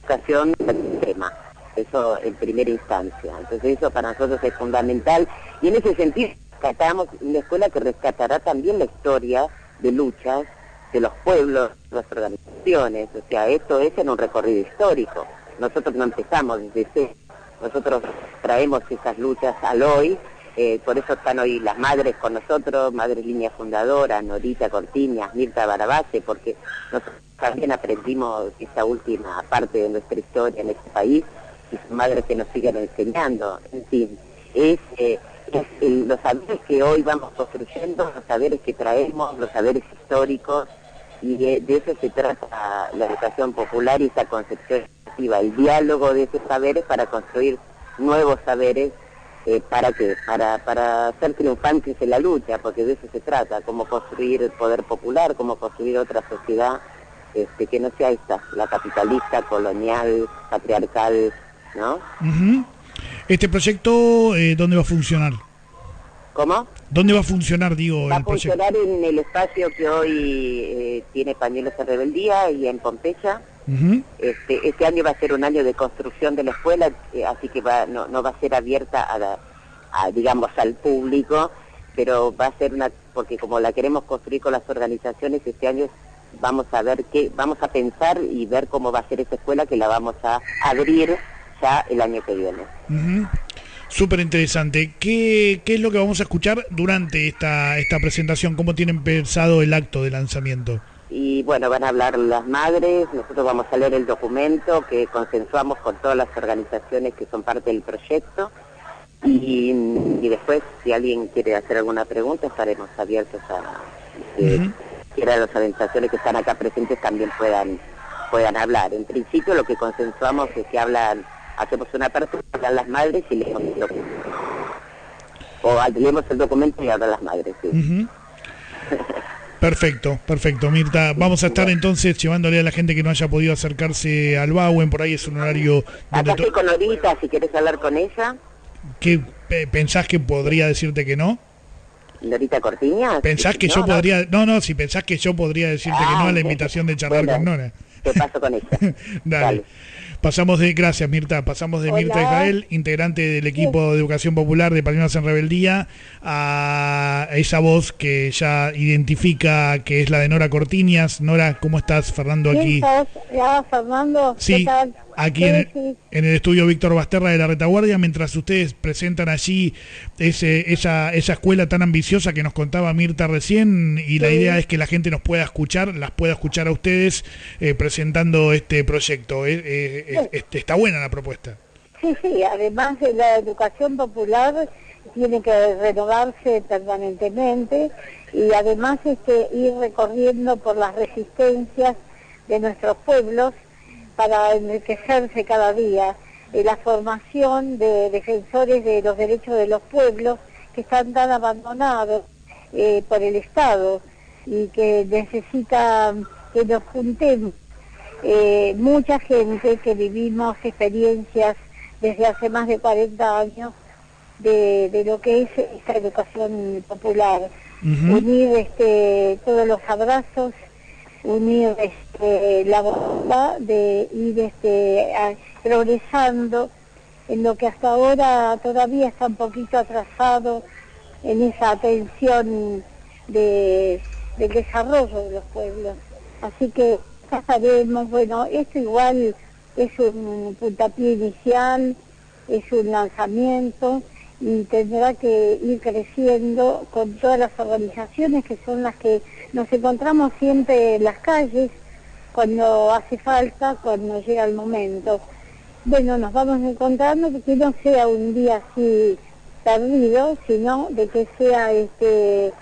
educación del sistema. Eso en primera instancia. Entonces eso para nosotros es fundamental y en ese sentido rescatamos una escuela que rescatará también la historia de luchas de los pueblos, de las organizaciones. O sea, esto es en un recorrido histórico. Nosotros no empezamos desde cero. Nosotros traemos esas luchas al hoy. eh, por eso están hoy las madres con nosotros, Madres Línea Fundadora, Norita Cortiñas, Mirta Barabase, porque nosotros también aprendimos esa última parte de nuestra historia en este país y sus madres que nos siguen enseñando. En fin, es, eh, el- los saberes que hoy vamos construyendo, los saberes que traemos, los saberes históricos, y de, de eso se trata la educación popular y esa concepción educativa, el diálogo de esos saberes para construir nuevos saberes eh, ¿para qué? Para, para ser triunfantes en la lucha, porque de eso se trata, cómo construir el poder popular, cómo construir otra sociedad este, que no sea esta, la capitalista, colonial, patriarcal, ¿no? Este proyecto, eh, ¿dónde va a funcionar? ¿Cómo? ¿Dónde va a funcionar, digo, Va a el proyecto? funcionar en el espacio que hoy eh, tiene Pañuelos en Rebeldía y en Pompeya. Este, este año va a ser un año de construcción de la escuela, eh, así que va, no, no va a ser abierta a, la- a, digamos, al público, pero va a ser una, porque como la queremos construir con las organizaciones, este año vamos a ver qué, vamos a pensar y ver cómo va a ser esa escuela que la vamos a abrir ya el año que viene. Ujú. Súper interesante. ¿Qué, ¿Qué es lo que vamos a escuchar durante esta, esta presentación? ¿Cómo tienen pensado el acto de lanzamiento? Y bueno, van a hablar las madres, nosotros vamos a leer el documento que consensuamos con todas las organizaciones que son parte del proyecto. Y, y después, si alguien quiere hacer alguna pregunta, estaremos abiertos a que quiera las organizaciones que están acá presentes también puedan puedan hablar. En principio, lo que consensuamos es que hablan, hacemos una parte, hablan las madres y leemos el documento. O ah, leemos el documento y hablan las madres, sí. Perfecto, perfecto, Mirta. Vamos a estar entonces llevándole a la gente que no haya podido acercarse al Bauen, por ahí es un horario donde Acá to- estoy con Norita, si quieres hablar con ella. ¿Qué pe- pensás que podría decirte que no? Norita Cortiña. ¿Pensás que No, yo podría, no, no, si pensás que yo podría decirte que no a la invitación de charlar con Nora? ¿Qué pasó con ella? Dale. Pasamos de, gracias Mirta, pasamos de Hola. Mirta Israel, integrante del equipo de educación popular de Palminas en Rebeldía, a esa voz que ya identifica que es la de Nora Cortiñas. Nora, ¿cómo estás? Fernando aquí. ¿Estás ya, Fernando? Sí, ¿Qué tal? Aquí en, sí. en el estudio Víctor Basterra de la Retaguardia, mientras ustedes presentan allí ese, esa, esa escuela tan ambiciosa que nos contaba Mirta recién, y la idea es que la gente nos pueda escuchar, las pueda escuchar a ustedes eh, presentando este proyecto. Eh, eh, este, está buena la propuesta. Sí, sí, además de la educación popular tiene que renovarse permanentemente y además este, ir recorriendo por las resistencias de nuestros pueblos para enriquecerse cada día. Eh, la formación de defensores de los derechos de los pueblos que están tan abandonados eh, por el Estado y que necesitan que nos juntemos eh, mucha gente que vivimos experiencias desde hace más de 40 años de, de lo que es esta educación popular. Unir este, todos los abrazos, unir este, la voluntad de ir este, a- progresando en lo que hasta ahora todavía está un poquito atrasado en esa atención de, del desarrollo de los pueblos. Así que ya sabemos, bueno, esto igual es un puntapié inicial, es un lanzamiento y tendrá que ir creciendo con todas las organizaciones que son las que nos encontramos siempre en las calles cuando hace falta, cuando llega el momento. Bueno, nos vamos encontrando que no sea un día así perdido, sino de que sea este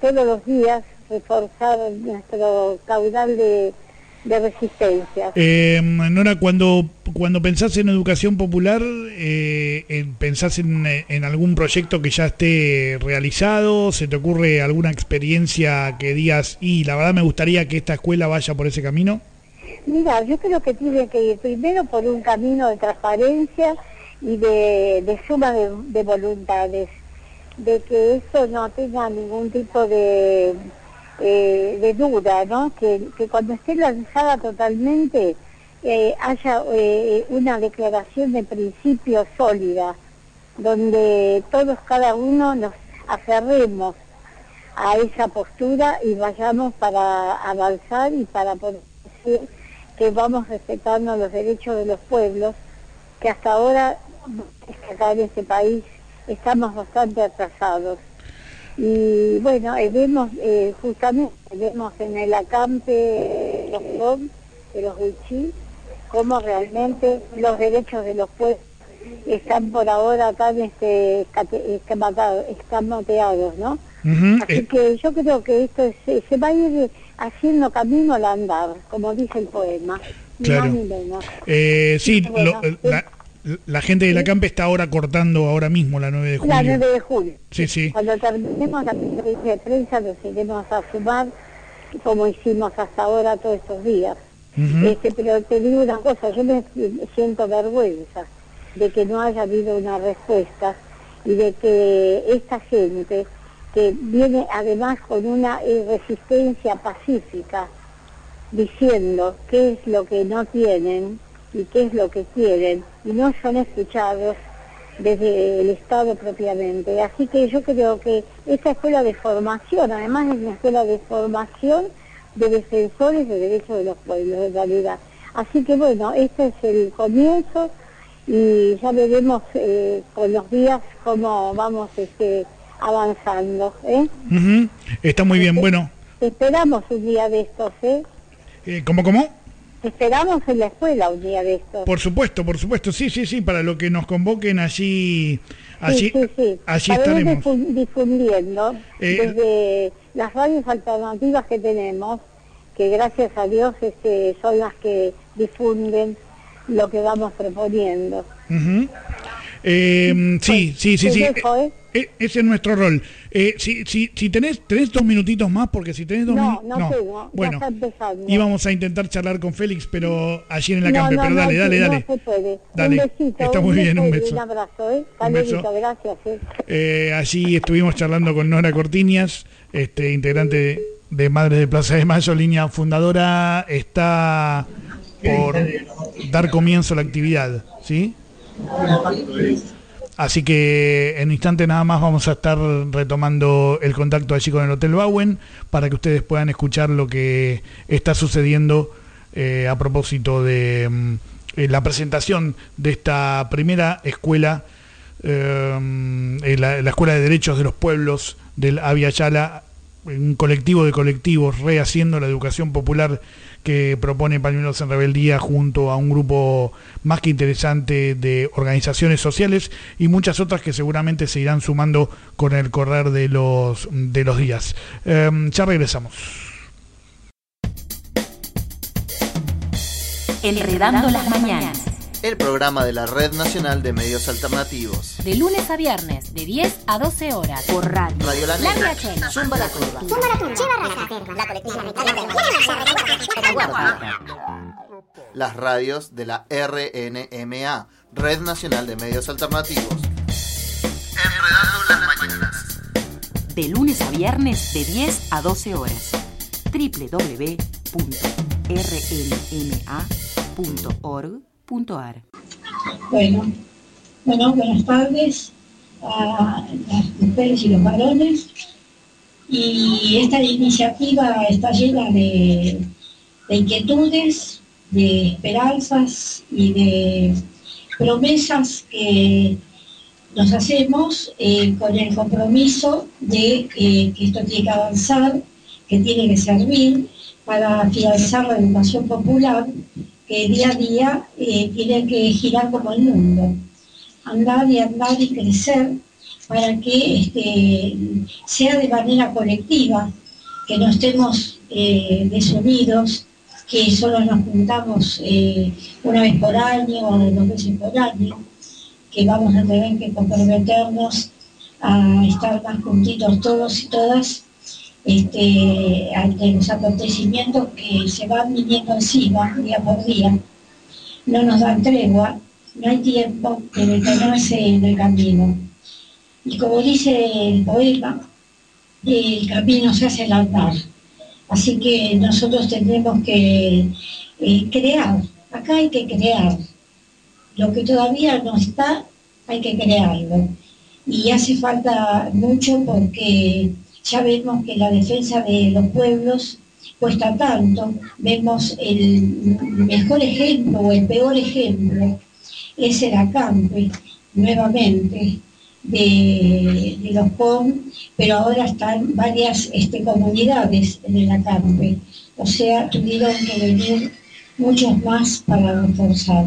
todos los días reforzar nuestro caudal de, de resistencia. Eh, Nora, cuando, cuando pensás en educación popular, eh, en- ¿pensás en, en algún proyecto que ya esté realizado? ¿Se te ocurre alguna experiencia que digas, y la verdad me gustaría que esta escuela vaya por ese camino? Mira, yo creo que tiene que ir primero por un camino de transparencia y de, de suma de, de voluntades, de que esto no tenga ningún tipo de, eh, de duda, ¿no? Que, cuando esté lanzada totalmente eh, haya eh, una declaración de principio sólida, donde todos cada uno nos aferremos a esa postura y vayamos para avanzar y para decir que vamos respetando los derechos de los pueblos, que hasta ahora acá en este país estamos bastante atrasados. Y bueno, eh, vemos eh, justamente, vemos en el acampe eh, los PROM, de los Huichí, cómo realmente los derechos de los pueblos están por ahora tan este, escamatados- escamoteados, ¿no? Ujú, Así eh, que yo creo que esto es- se, va a ir haciendo camino al andar, como dice el poema, ni Claro. más ni menos. eh, sí, Bueno, lo- la, La gente de la CAMPE está ahora cortando ahora mismo la 9 de julio. La 9 de julio. Sí, sí. Cuando terminemos la conferencia de prensa nos iremos a sumar como hicimos hasta ahora todos estos días. Este, pero te digo una cosa, yo me siento vergüenza de que no haya habido una respuesta y de que esta gente que viene además con una eh, resistencia pacífica diciendo qué es lo que no tienen y qué es lo que quieren y no son escuchados desde el Estado propiamente. Así que yo creo que esta escuela de formación, además es una escuela de formación de defensores de derechos de los pueblos, en realidad. Así que bueno, este es el comienzo y ya veremos eh, con los días cómo vamos este, avanzando. ¿eh? Está muy bien. Bueno, Te esperamos un día de estos, ¿eh? eh, ¿cómo, cómo? Te esperamos en la escuela un día de estos. Por supuesto, por supuesto. Sí, sí, sí. Para lo que nos convoquen allí, allí, sí, sí, sí. allí estaremos. difu- difundiendo Eh, desde las radios alternativas que tenemos, que gracias a Dios este, son las que difunden lo que vamos proponiendo. Eh, sí, sí, sí, sí. Eh, ese es nuestro rol. Eh, si, si, si tenés, tenés dos minutitos más, porque si tenés dos No, minutos... no tengo, Bueno, íbamos a intentar charlar con Félix, pero allí en la No, campe. no, pero no, dale, dale, no dale. se puede. Dale. Un besito. Está muy bien, un beso. Un abrazo, ¿eh? Un beso. gracias. ¿eh? Eh, allí estuvimos charlando con Nora Cortiñas, este, integrante de, de Madres de Plaza de Mayo, línea fundadora, está por dar comienzo a la actividad, ¿sí? Así que en instante nada más vamos a estar retomando el contacto allí con el Hotel Bauen para que ustedes puedan escuchar lo que está sucediendo eh, a propósito de mm, eh, la presentación de esta primera escuela, eh, la, la Escuela de Derechos de los Pueblos del Avia Yala, un colectivo de colectivos rehaciendo la educación popular que propone Pañuelos en Rebeldía junto a un grupo más que interesante de organizaciones sociales y muchas otras que seguramente se irán sumando con el correr de los, de los días. Eh, ya regresamos. Enredando las mañanas. El programa de la Red Nacional de Medios Alternativos. De lunes a viernes, de 10 a 12 horas. Por radio. Radio La Negra. Zumba la Curva. Zumba la Curva. Raza. La colectiva. Las radios de la RNMA, Red Nacional de Medios Alternativos. Enredando las mañanas. De lunes a viernes, de 10 a 12 horas. Bueno, bueno, buenas tardes a las mujeres y los varones. Y esta iniciativa está llena de, de inquietudes, de esperanzas y de promesas que nos hacemos eh, con el compromiso de eh, que esto tiene que avanzar, que tiene que servir para afianzar la educación popular que día a día eh, tiene que girar como el mundo, andar y andar y crecer para que este, sea de manera colectiva, que no estemos eh, desunidos, que solo nos juntamos eh, una vez por año o dos veces por año, que vamos a tener que comprometernos a estar más juntitos todos y todas este, ante los acontecimientos que se van viniendo encima día por día. No nos dan tregua, no hay tiempo de detenerse en el camino. Y como dice el poema, el camino se hace al andar. Así que nosotros tendremos que eh, crear, acá hay que crear. Lo que todavía no está, hay que crearlo. Y hace falta mucho porque ya vemos que la defensa de los pueblos cuesta tanto. Vemos el mejor ejemplo o el peor ejemplo es el acampe, nuevamente, de, de los POM, pero ahora están varias este, comunidades en el acampe. O sea, tuvieron que venir muchos más para reforzar.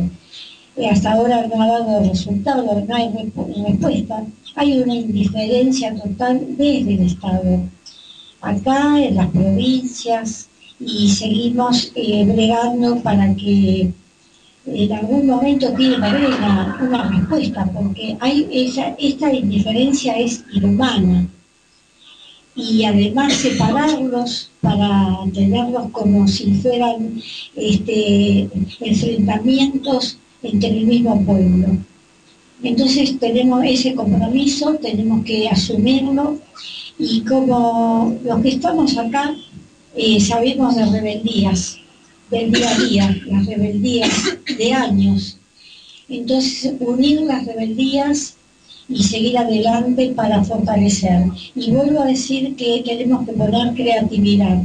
Y hasta ahora no ha dado resultado, no hay respu- respuesta. Hay una indiferencia total desde el Estado. Acá, en las provincias, y seguimos eh, bregando para que en algún momento tiene haber una, una respuesta, porque hay esa, esta indiferencia es inhumana. Y además separarlos para tenerlos como si fueran este, enfrentamientos entre el mismo pueblo. Entonces tenemos ese compromiso, tenemos que asumirlo y como los que estamos acá eh, sabemos de rebeldías, del día a día, las rebeldías de años. Entonces unir las rebeldías y seguir adelante para fortalecer. Y vuelvo a decir que tenemos que poner creatividad.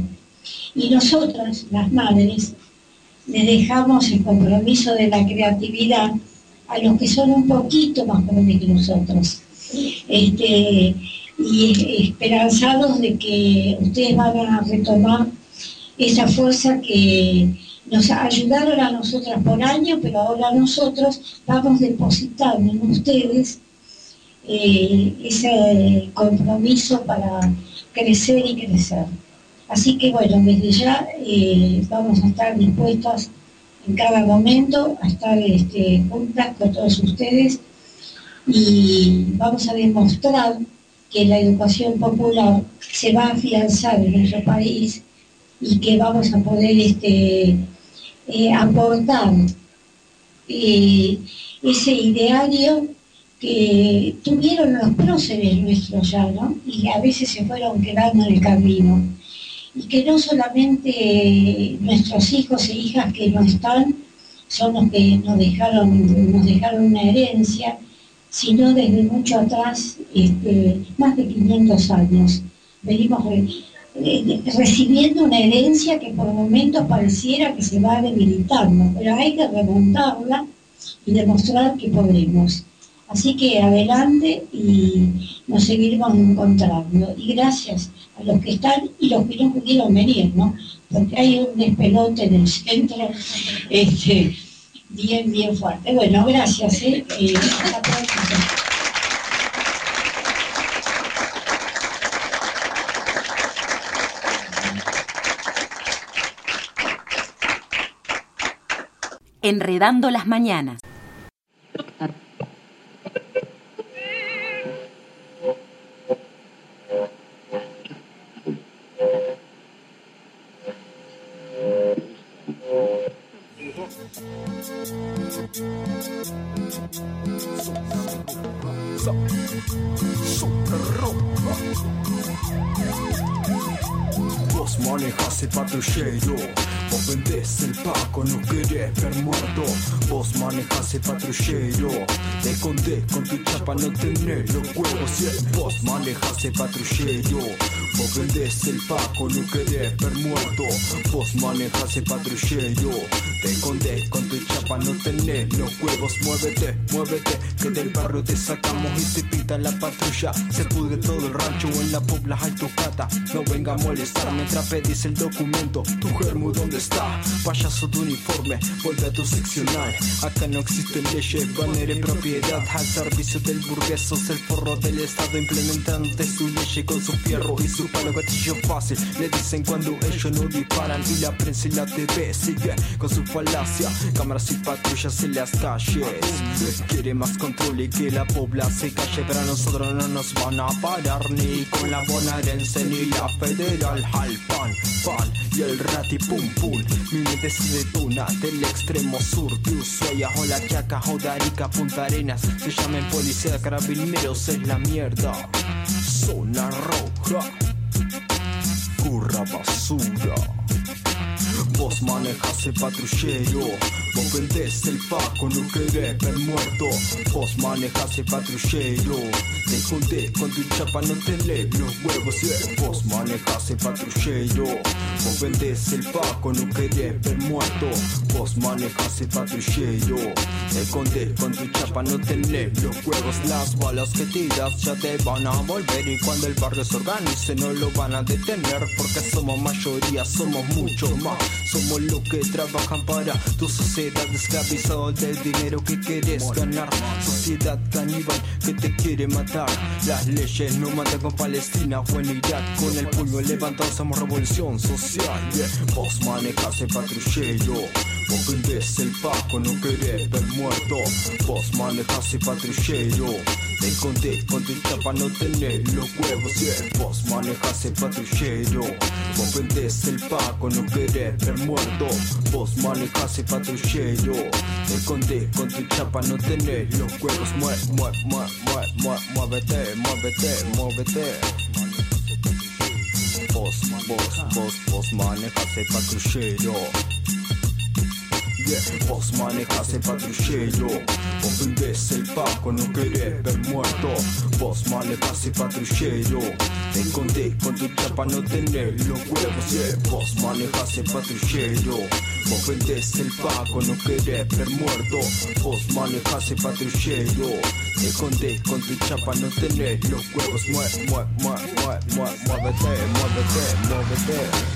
Y nosotras, las madres, le dejamos el compromiso de la creatividad a los que son un poquito más jóvenes que nosotros. Este, y esperanzados de que ustedes van a retomar esa fuerza que nos ayudaron a nosotras por año, pero ahora nosotros vamos depositando en ustedes eh, ese compromiso para crecer y crecer. Así que bueno, desde ya eh, vamos a estar dispuestas en cada momento a estar este, juntas con todos ustedes y vamos a demostrar que la educación popular se va a afianzar en nuestro país y que vamos a poder este, eh, aportar eh, ese ideario que tuvieron los próceres nuestros ya, ¿no? Y a veces se fueron quedando en el camino. Y que no solamente nuestros hijos e hijas que no están son los que nos dejaron, nos dejaron una herencia, sino desde mucho atrás, este, más de 500 años. Venimos eh, recibiendo una herencia que por momentos pareciera que se va debilitando, pero hay que remontarla y demostrar que podemos. Así que adelante y nos seguiremos encontrando. Y gracias a los que están y los que no pudieron venir, ¿no? Porque hay un despelote en el centro este, bien, bien fuerte. Bueno, gracias. ¿eh? Eh, hasta pronto. Enredando las mañanas. Sotterro. Sotterro. Vos manejas el patrullero, vos vendés el paco, no querés ver muerto. Vos manejas el patrullero, te escondés con tu chapa, no tenés los huevos. Y vos manejas el patrullero, vos vendés el paco, no querés ver muerto. Vos manejas el patrullero, te escondés con tu chapa, no tenés los huevos. Muévete, muévete, que del barrio te sacamos y te pintan la patrulla. Se pudre todo el rancho en la pobla tu cata. No venga a molestar mientras pedís el documento. Tu germo, ¿dónde está? Payaso de uniforme, vuelve a tu seccional. Acá no existen leyes, banner en propiedad. Al servicio del burgués, sos el forro del Estado implementando su ley con su fierro y su palo gatillo fácil. Le dicen cuando ellos no disparan y la prensa y la TV sigue con su falacia. Cámaras y patrullas en las calles. Quiere más control y que la pobla se calle, pero a nosotros no nos van a parar ni con la bonaerense ni la federal. Al pan, pan y el rati pum pum. Mi mente se detona del extremo sur de Ushuaia o la Chaca o Darica, Punta Arenas. Se llamen policía, carabineros, es la mierda. Zona roja, curra basura. Vos manejas el patrullero, vos vendés el paco, no querés ver muerto. Vos manejas el patrullero, te junté con tu chapa, no te lees los huevos. yeah. Vos manejas el patrullero, vos vendés el paco, no querés ver muerto. Vos manejas el patrullero, te escondés con tu chapa, no te lees los huevos. Las balas que tiras ya te van a volver y cuando el barrio se organice no lo van a detener porque somos mayoría, somos mucho más. Somos los que trabajan para tu sociedad esclavizado del dinero que quieres ganar. Sociedad caníbal que te quiere matar. Las leyes no matan con Palestina o en Irak. Con el puño levantado hacemos revolución social. Yeah. Vos manejás el patrullero. Vos vendés el paco, no querés ver muerto. Vos manejás el patrullero. Te escondés con tu chapa, no tenés los huevos. Vos manejás el patrullero. Vos vendés el paco, no querés ver muerto. Vos manejás el patrullero. Te escondés con tu chapa, no tenés los huevos. Mue, mue, mue, mue, mue, muévete, muévete, muévete. Vos, vos, vos, vos manejas el patrullero. Yeah, vos manejas el patrullero. Vos vendés el paco, no querés ver muerto. Vos manejas el patrullero. Te escondés con tu chapa, no tenés los huevos. Yeah, vos manejas el patrullero. Vos vendés el paco, no querés ver muerto. Vos manejas el patrullero. Te escondés con tu chapa, no tenés los huevos. Mue, mue, mue, mue, mue, muévete, muévete, muévete.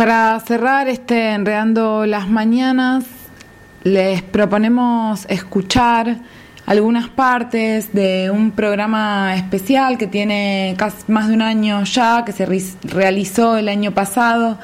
Para cerrar este Enredando las Mañanas, les proponemos escuchar algunas partes de un programa especial que tiene más de un año ya, que se re- realizó el año pasado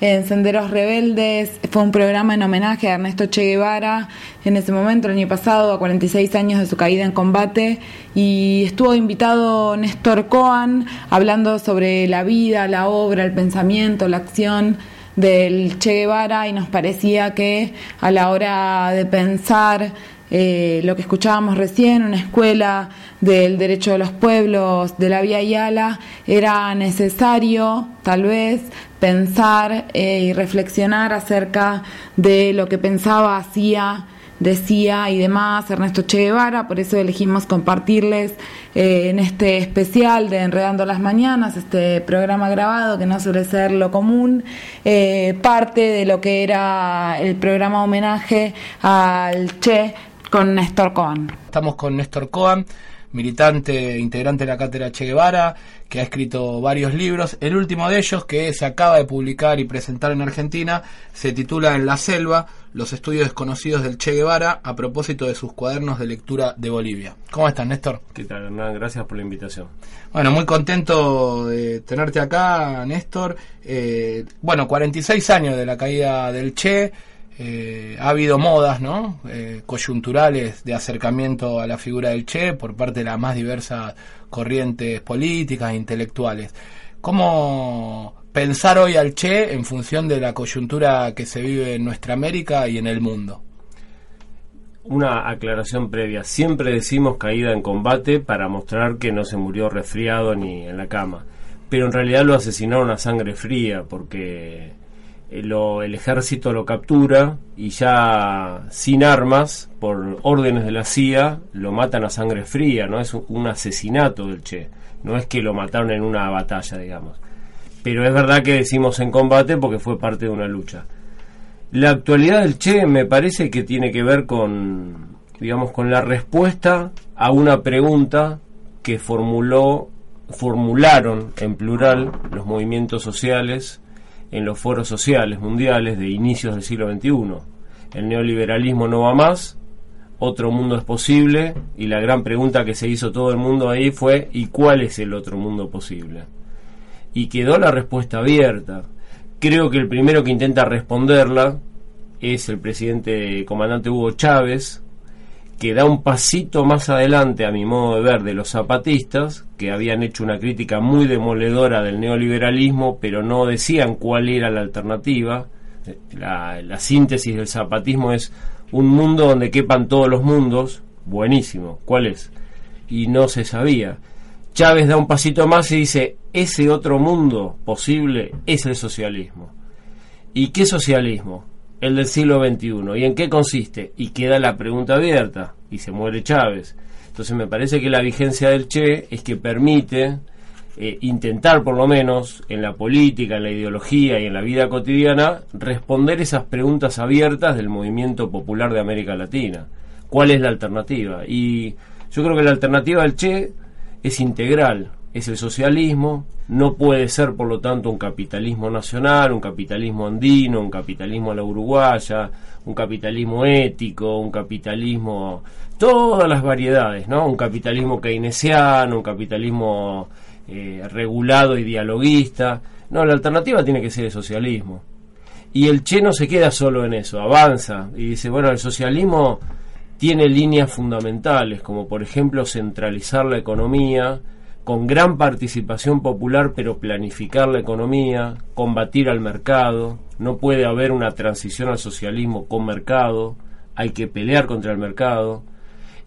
en Senderos Rebeldes. Fue un programa en homenaje a Ernesto Che Guevara, en ese momento, el año pasado, a 46 años de su caída en combate, y estuvo invitado Néstor Coan hablando sobre la vida, la obra, el pensamiento, la acción del Che Guevara y nos parecía que a la hora de pensar eh, lo que escuchábamos recién, una escuela del derecho de los pueblos de la Vía Yala, era necesario tal vez pensar eh, y reflexionar acerca de lo que pensaba, hacía, decía y demás Ernesto Che Guevara, por eso elegimos compartirles eh, en este especial de Enredando las Mañanas, este programa grabado que no suele ser lo común, parte de lo que era el programa homenaje al Che con Néstor Cohen. Estamos con Néstor Coan, militante, integrante de la cátedra Che Guevara, que ha escrito varios libros. El último de ellos, que se acaba de publicar y presentar en Argentina, se titula En la selva, los estudios desconocidos del Che Guevara a propósito de sus cuadernos de lectura de Bolivia. ¿Cómo estás, Néstor? ¿Qué tal, Hernán? Gracias por la invitación. Bueno, muy contento de tenerte acá, Néstor. Eh, bueno, 46 años de la caída del Che. Eh, ha habido modas, ¿no? Eh, coyunturales de acercamiento a la figura del Che por parte de las más diversas corrientes políticas e intelectuales. ¿Cómo pensar hoy al Che en función de la coyuntura que se vive en nuestra América y en el mundo? Una aclaración previa. Siempre decimos caída en combate para mostrar que no se murió resfriado ni en la cama. Pero en realidad lo asesinaron a sangre fría porque lo- el ejército lo captura y ya sin armas, por órdenes de la CIA, lo matan a sangre fría. No es un- un asesinato del Che. No es que lo mataron en una batalla, digamos. Pero es verdad que decimos en combate porque fue parte de una lucha. La actualidad del Che me parece que tiene que ver con, digamos, con la respuesta a una pregunta que formuló, formularon en plural los movimientos sociales en los foros sociales mundiales de inicios del siglo XXI. El neoliberalismo no va más, otro mundo es posible, y la gran pregunta que se hizo todo el mundo ahí fue ¿y cuál es el otro mundo posible? Y quedó la respuesta abierta. Creo que el primero que intenta responderla es el presidente comandante Hugo Chávez, que da un pasito más adelante, a mi modo de ver, de los zapatistas, que habían hecho una crítica muy demoledora del neoliberalismo, pero no decían cuál era la alternativa. La, la síntesis del zapatismo es un mundo donde quepan todos los mundos, buenísimo, ¿cuál es? Y no se sabía. Chávez da un pasito más y dice, ese otro mundo posible es el socialismo. ¿Y qué socialismo? El del siglo XXI. ¿Y en qué consiste? Y queda la pregunta abierta. Y se muere Chávez. Entonces me parece que la vigencia del Che es que permite eh, intentar por lo menos en la política, en la ideología y en la vida cotidiana responder esas preguntas abiertas del movimiento popular de América Latina. ¿Cuál es la alternativa? Y yo creo que la alternativa del Che es integral, es el socialismo, no puede ser por lo tanto un capitalismo nacional, un capitalismo andino, un capitalismo a la uruguaya, un capitalismo ético, un capitalismo, todas las variedades, ¿no? Un capitalismo keynesiano, un capitalismo eh, regulado y dialoguista. No, la alternativa tiene que ser el socialismo. Y el Che no se queda solo en eso, avanza y dice, bueno, el socialismo tiene líneas fundamentales, como por ejemplo centralizar la economía, con gran participación popular, pero planificar la economía, combatir al mercado, no puede haber una transición al socialismo con mercado, hay que pelear contra el mercado,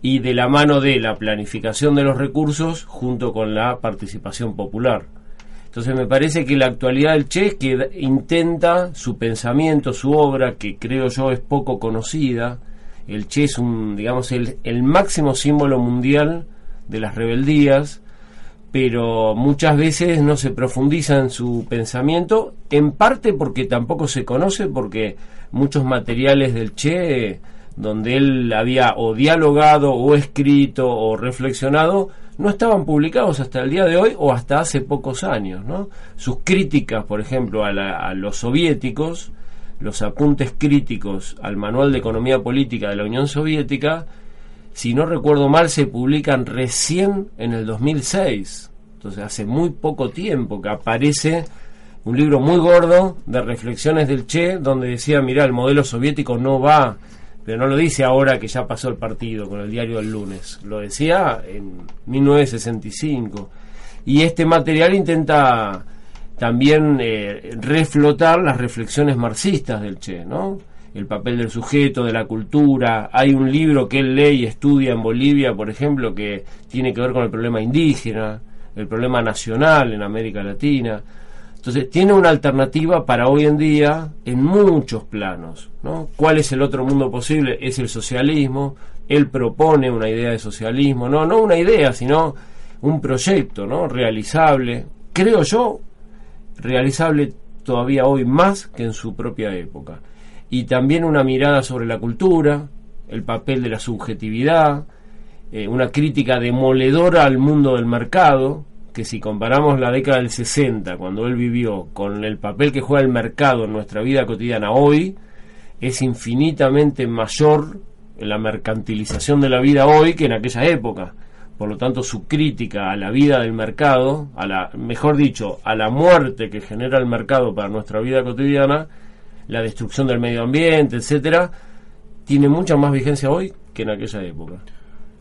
y de la mano de la planificación de los recursos junto con la participación popular. Entonces me parece que la actualidad del Che que intenta su pensamiento, su obra, que creo yo es poco conocida. El Che es un, digamos, el, el máximo símbolo mundial de las rebeldías, pero muchas veces no se profundiza en su pensamiento, en parte porque tampoco se conoce, porque muchos materiales del Che, donde él había o dialogado o escrito o reflexionado, no estaban publicados hasta el día de hoy o hasta hace pocos años. ¿no? Sus críticas, por ejemplo, a, la- a los soviéticos, los apuntes críticos al Manual de Economía Política de la Unión Soviética, si no recuerdo mal, se publican recién en el 2006. Entonces, hace muy poco tiempo que aparece un libro muy gordo de reflexiones del Che, donde decía, mira, el modelo soviético no va, pero no lo dice ahora que ya pasó el partido con el diario del lunes, lo decía en 1965. Y este material intenta también eh, reflotar las reflexiones marxistas del Che, ¿no? El papel del sujeto, de la cultura. Hay un libro que él lee y estudia en Bolivia, por ejemplo, que tiene que ver con el problema indígena, el problema nacional en América Latina. Entonces, tiene una alternativa para hoy en día en muchos planos. ¿no? ¿Cuál es el otro mundo posible? Es el socialismo. Él propone una idea de socialismo. No, no una idea, sino un proyecto ¿no? realizable. Creo yo, realizable todavía hoy más que en su propia época. Y también una mirada sobre la cultura, el papel de la subjetividad, eh, una crítica demoledora al mundo del mercado, que si comparamos la década del 60, cuando él vivió, con el papel que juega el mercado en nuestra vida cotidiana hoy, es infinitamente mayor en la mercantilización de la vida hoy que en aquella época. Por lo tanto, su crítica a la vida del mercado, a la, mejor dicho, a la muerte que genera el mercado para nuestra vida cotidiana, la destrucción del medio ambiente, etcétera, tiene mucha más vigencia hoy que en aquella época.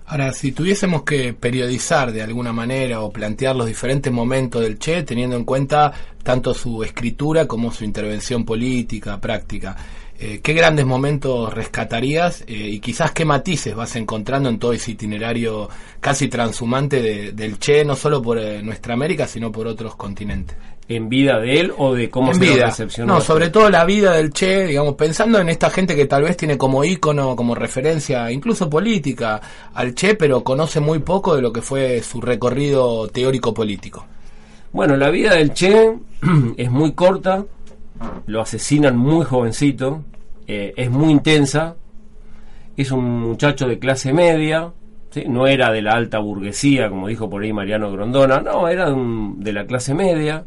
Ahora, si tuviésemos que periodizar de alguna manera o plantear los diferentes momentos del Che, teniendo en cuenta tanto su escritura como su intervención política, práctica, eh, ¿qué grandes momentos rescatarías eh, y quizás qué matices vas encontrando en todo ese itinerario casi transhumante de- del Che, no solo por eh, nuestra América, sino por otros continentes? ¿En vida de él o de cómo en se lo vida. recepcionó? No, sobre todo la vida del Che, digamos, pensando en esta gente que tal vez tiene como ícono, como referencia, incluso política, al Che, pero conoce muy poco de lo que fue su recorrido teórico político. Bueno, la vida del Che es muy corta, lo asesinan muy jovencito, eh, es muy intensa, es un muchacho de clase media, no era de la alta burguesía, como dijo por ahí Mariano Grondona, no, era de, un- de la clase media,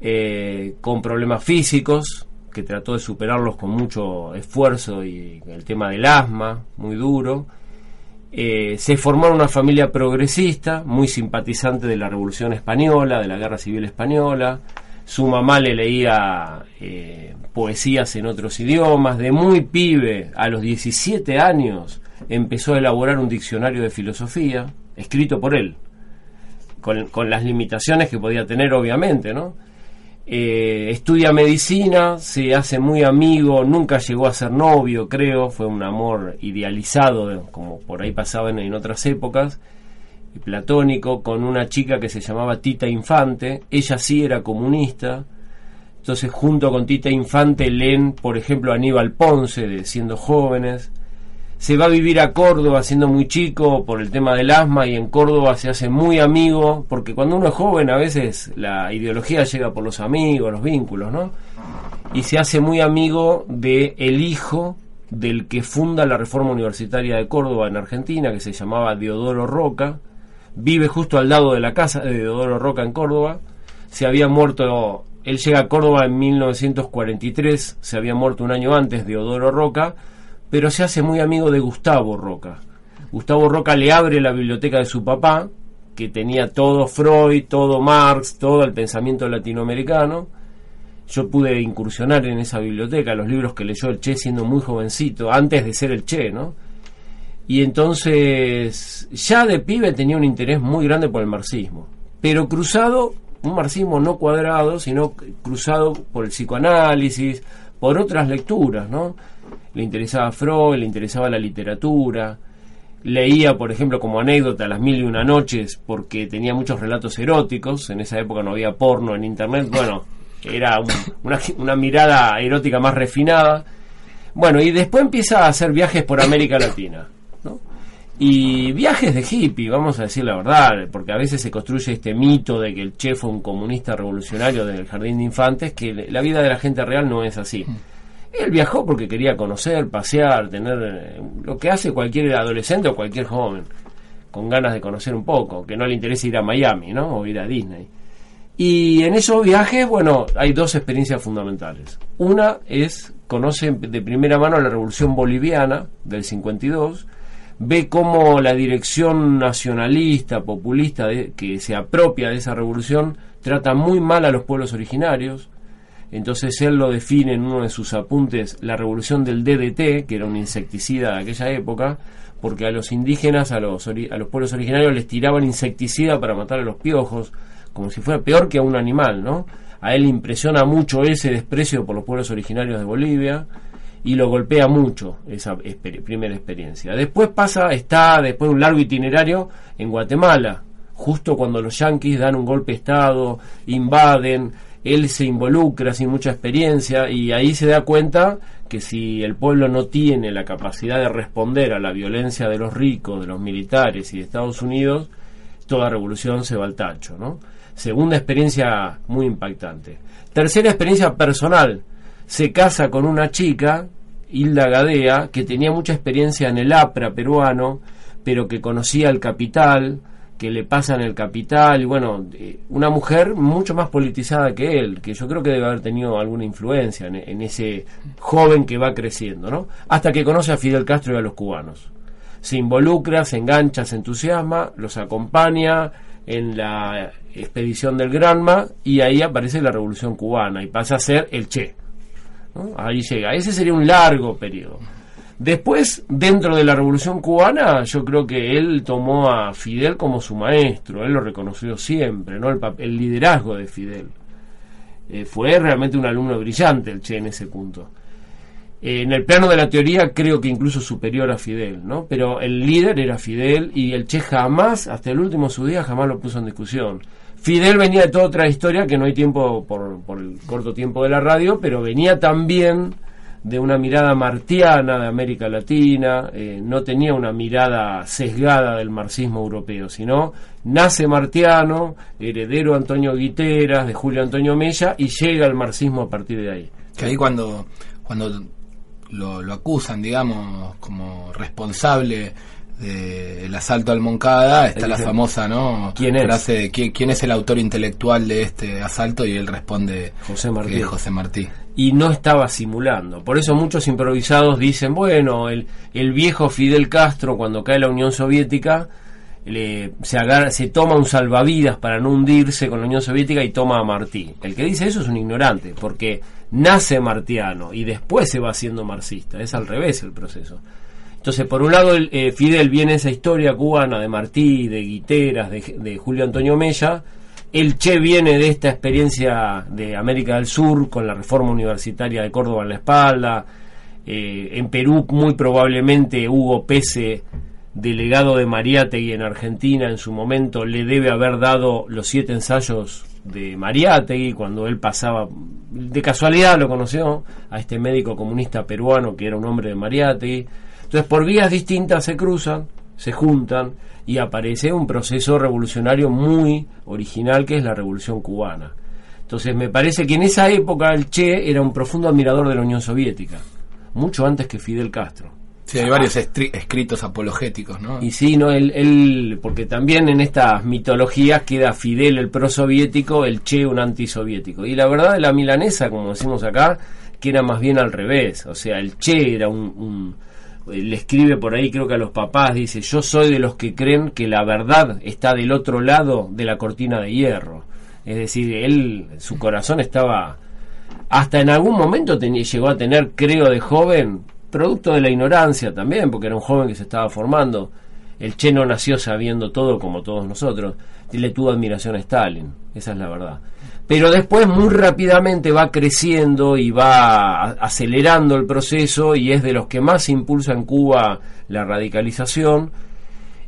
eh, con problemas físicos, que trató de superarlos con mucho esfuerzo y el tema del asma, muy duro. Eh, se formó en una familia progresista, muy simpatizante de la Revolución Española, de la Guerra Civil Española. Su mamá le leía eh, poesías en otros idiomas. De muy pibe, a los 17 años, empezó a elaborar un diccionario de filosofía, escrito por él, con, con las limitaciones que podía tener, obviamente, ¿no? Eh, estudia medicina, se hace muy amigo, nunca llegó a ser novio, creo, fue un amor idealizado, de- como por ahí pasaba en, otras épocas, platónico, con una chica que se llamaba Tita Infante, ella sí era comunista, entonces junto con Tita Infante leen, por ejemplo, Aníbal Ponce, de Siendo Jóvenes, se va a vivir a Córdoba siendo muy chico por el tema del asma y en Córdoba se hace muy amigo, porque cuando uno es joven a veces la ideología llega por los amigos, los vínculos, ¿no? Y se hace muy amigo de el hijo del que funda la Reforma Universitaria de Córdoba en Argentina, que se llamaba Deodoro Roca. Vive justo al lado de la casa de Deodoro Roca en Córdoba. Se había muerto, él llega a Córdoba en 1943, se había muerto un año antes Deodoro Roca, pero se hace muy amigo de Gustavo Roca. Gustavo Roca le abre la biblioteca de su papá, que tenía todo Freud, todo Marx, todo el pensamiento latinoamericano. Yo pude incursionar en esa biblioteca, los libros que leyó el Che siendo muy jovencito, antes de ser el Che, ¿no? Y entonces, ya de pibe tenía un interés muy grande por el marxismo, pero cruzado, un marxismo no cuadrado, sino cruzado por el psicoanálisis, por otras lecturas, ¿no? Le interesaba Freud, le interesaba la literatura, leía, por ejemplo, como anécdota Las Mil y Una Noches porque tenía muchos relatos eróticos, en esa época no había porno en Internet, bueno, era un- una, una mirada erótica más refinada. Bueno, y después empieza a hacer viajes por América Latina. Y viajes de hippie, vamos a decir la verdad, porque a veces se construye este mito de que el Che fue un comunista revolucionario del jardín de infantes, que la vida de la gente real no es así. Él viajó porque quería conocer, pasear, tener eh, lo que hace cualquier adolescente o cualquier joven, con ganas de conocer un poco, que no le interesa ir a Miami, ¿no? O ir a Disney. Y en esos viajes, bueno, hay dos experiencias fundamentales. Una es, conoce de primera mano la revolución boliviana del 52, ve cómo la dirección nacionalista, populista, de- que se apropia de esa revolución, trata muy mal a los pueblos originarios, entonces él lo define en uno de sus apuntes, la revolución del DDT, que era un insecticida de aquella época, porque a los indígenas, a los, a los pueblos originarios les tiraban insecticida para matar a los piojos, como si fuera peor que a un animal, ¿no? A él impresiona mucho ese desprecio por los pueblos originarios de Bolivia y lo golpea mucho esa primera experiencia. Después pasa, está después de un largo itinerario en Guatemala, justo cuando los yanquis dan un golpe de Estado, invaden, él se involucra sin mucha experiencia y ahí se da cuenta que si el pueblo no tiene la capacidad de responder a la violencia de los ricos, de los militares y de Estados Unidos, toda revolución se va al tacho, ¿no? Segunda experiencia muy impactante. Tercera experiencia personal. Se casa con una chica, Hilda Gadea, que tenía mucha experiencia en el APRA peruano, pero que conocía el capital, que le pasan el capital, y bueno, eh, una mujer mucho más politizada que él, que yo creo que debe haber tenido alguna influencia en, en ese joven que va creciendo, ¿no? Hasta que conoce a Fidel Castro y a los cubanos. Se involucra, se engancha, se entusiasma, los acompaña en la expedición del Granma y ahí aparece la revolución cubana y pasa a ser el Che. ¿No? Ahí llega. Ese sería un largo periodo. Después, dentro de la Revolución Cubana, yo creo que él tomó a Fidel como su maestro, él lo reconoció siempre, ¿no? El, el liderazgo de Fidel. Eh, fue realmente un alumno brillante el Che en ese punto. Eh, en el plano de la teoría creo que incluso superior a Fidel, ¿no? Pero el líder era Fidel y el Che jamás, hasta el último de su día, jamás lo puso en discusión. Fidel venía de toda otra historia que no hay tiempo por, por el corto tiempo de la radio, pero venía también de una mirada martiana de América Latina, eh, no tenía una mirada sesgada del marxismo europeo, sino nace martiano, heredero Antonio Guiteras, de Julio Antonio Mella, y llega al marxismo a partir de ahí. Que ahí cuando, cuando lo, lo acusan, digamos, como responsable del asalto al Moncada, está Él la famosa ¿no? ¿Quién es? frase de ¿quién, quién es el autor intelectual de este asalto y él responde José Martí. que es José Martí. y no estaba simulando. Por eso muchos improvisados dicen, bueno, el, el viejo Fidel Castro cuando cae la Unión Soviética le, se, agarra, se toma un salvavidas para no hundirse con la Unión Soviética y toma a Martí. El que dice eso es un ignorante, porque nace martiano y después se va haciendo marxista. Es al revés el proceso. Entonces, por un lado, el, eh, Fidel viene esa historia cubana de Martí, de Guiteras, de, Julio Antonio Mella. El Che viene de esta experiencia de América del Sur con la reforma universitaria de Córdoba en la espalda. Eh, en Perú, muy probablemente, Hugo Pese, delegado de Mariátegui en Argentina, en su momento le debe haber dado los siete ensayos de Mariátegui cuando él pasaba, de casualidad lo conoció, a este médico comunista peruano que era un hombre de Mariátegui. Entonces, por vías distintas se cruzan, se juntan y aparece un proceso revolucionario muy original que es la revolución cubana. Entonces, me parece que en esa época el Che era un profundo admirador de la Unión Soviética. mucho antes que Fidel Castro. Sí, hay varios escritos apologéticos, ¿no? Y sí, no, él, él- porque también en estas mitologías queda Fidel el prosoviético, el Che un antisoviético. Y la verdad de la milanesa, como decimos acá, que era más bien al revés. O sea, el Che era un, un- le escribe por ahí, creo que a los papás, dice, yo soy de los que creen que la verdad está del otro lado de la cortina de hierro. Es decir, él, su corazón estaba hasta en algún momento llegó a tener, creo, de joven, producto de la ignorancia también, porque era un joven que se estaba formando. El Che no nació sabiendo todo como todos nosotros. Le tuvo admiración a Stalin, esa es la verdad. Pero después muy rápidamente va creciendo y va acelerando el proceso y es de los que más impulsa en Cuba la radicalización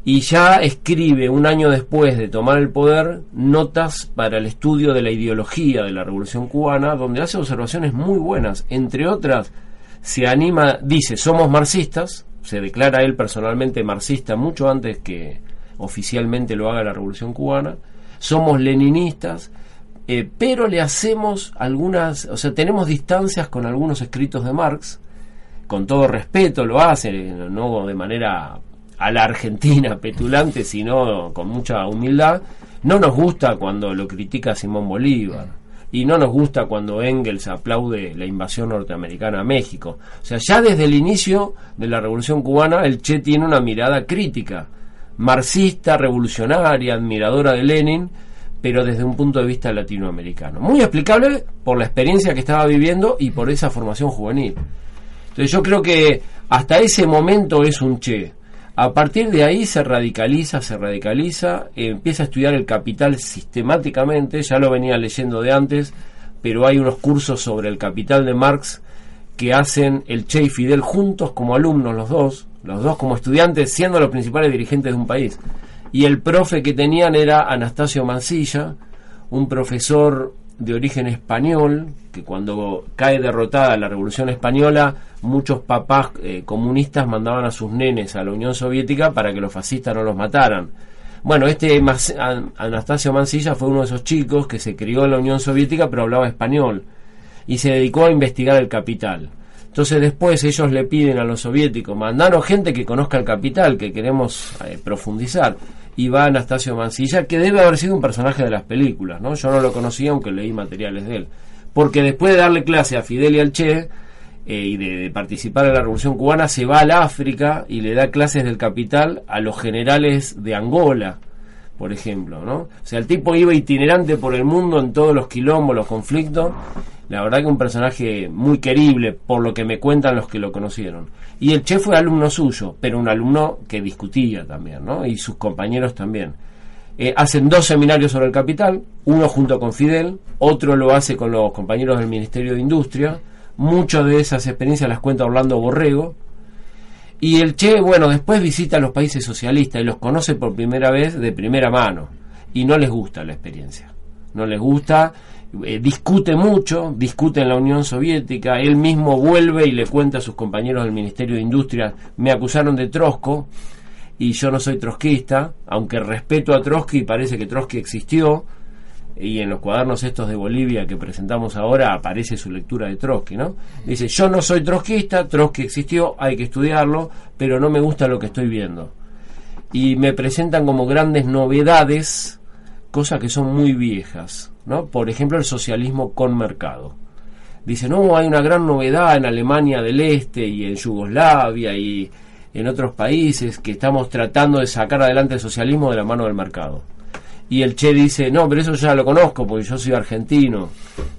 y ya escribe un año después de tomar el poder notas para el estudio de la ideología de la Revolución Cubana, donde hace observaciones muy buenas. Entre otras, se anima, dice, somos marxistas, se declara él personalmente marxista mucho antes que oficialmente lo haga la Revolución Cubana, somos leninistas, eh, pero le hacemos algunas, o sea, tenemos distancias con algunos escritos de Marx, con todo respeto lo hace, no de manera a la Argentina petulante, sino con mucha humildad. No nos gusta cuando lo critica Simón Bolívar y no nos gusta cuando Engels aplaude la invasión norteamericana a México. O sea, ya desde el inicio de la Revolución Cubana, el Che tiene una mirada crítica, marxista, revolucionaria, admiradora de Lenin, pero desde un punto de vista latinoamericano. Muy explicable por la experiencia que estaba viviendo y por esa formación juvenil. Entonces yo creo que hasta ese momento es un Che. A partir de ahí se radicaliza, se radicaliza, empieza a estudiar el capital sistemáticamente, ya lo venía leyendo de antes, pero hay unos cursos sobre el capital de Marx que hacen el Che y Fidel juntos como alumnos los dos, los dos como estudiantes, siendo los principales dirigentes de un país. Y el profe que tenían era Anastasio Mancilla, un profesor de origen español, que cuando cae derrotada la Revolución Española, muchos papás eh, comunistas mandaban a sus nenes a la Unión Soviética para que los fascistas no los mataran. Bueno, este Anastasio Mancilla fue uno de esos chicos que se crió en la Unión Soviética pero hablaba español y se dedicó a investigar el capital. Entonces después ellos le piden a los soviéticos, mandanos gente que conozca el capital, que queremos eh, profundizar. Y va Anastasio Mancilla, que debe haber sido un personaje de las películas, ¿no? Yo no lo conocía, aunque leí materiales de él. Porque después de darle clase a Fidel y al Che, eh, y de, de participar en la Revolución Cubana, se va al África y le da clases del capital a los generales de Angola, por ejemplo, ¿no? O sea, el tipo iba itinerante por el mundo en todos los quilombos, los conflictos. La verdad que un personaje muy querible, por lo que me cuentan los que lo conocieron. Y el Che fue alumno suyo, pero un alumno que discutía también, ¿no? Y sus compañeros también. Eh, hacen dos seminarios sobre el capital, uno junto con Fidel, otro lo hace con los compañeros del Ministerio de Industria. Muchas de esas experiencias las cuenta Orlando Borrego. Y el Che, bueno, después visita los países socialistas y los conoce por primera vez de primera mano. Y no les gusta la experiencia. No les gusta, eh, discute mucho, discute en la Unión Soviética. Él mismo vuelve y le cuenta a sus compañeros del Ministerio de Industria, me acusaron de Trosco y yo no soy trotskista, aunque respeto a Trotsky y parece que Trotsky existió, y en los cuadernos estos de Bolivia que presentamos ahora aparece su lectura de Trotsky, ¿no? Dice, yo no soy trotskista, Trotsky existió, hay que estudiarlo, pero no me gusta lo que estoy viendo. Y me presentan como grandes novedades, cosas que son muy viejas, ¿no? Por ejemplo, el socialismo con mercado. Dice, no, hay una gran novedad en Alemania del Este y en Yugoslavia y en otros países que estamos tratando de sacar adelante el socialismo de la mano del mercado. Y el Che dice, no, pero eso ya lo conozco porque yo soy argentino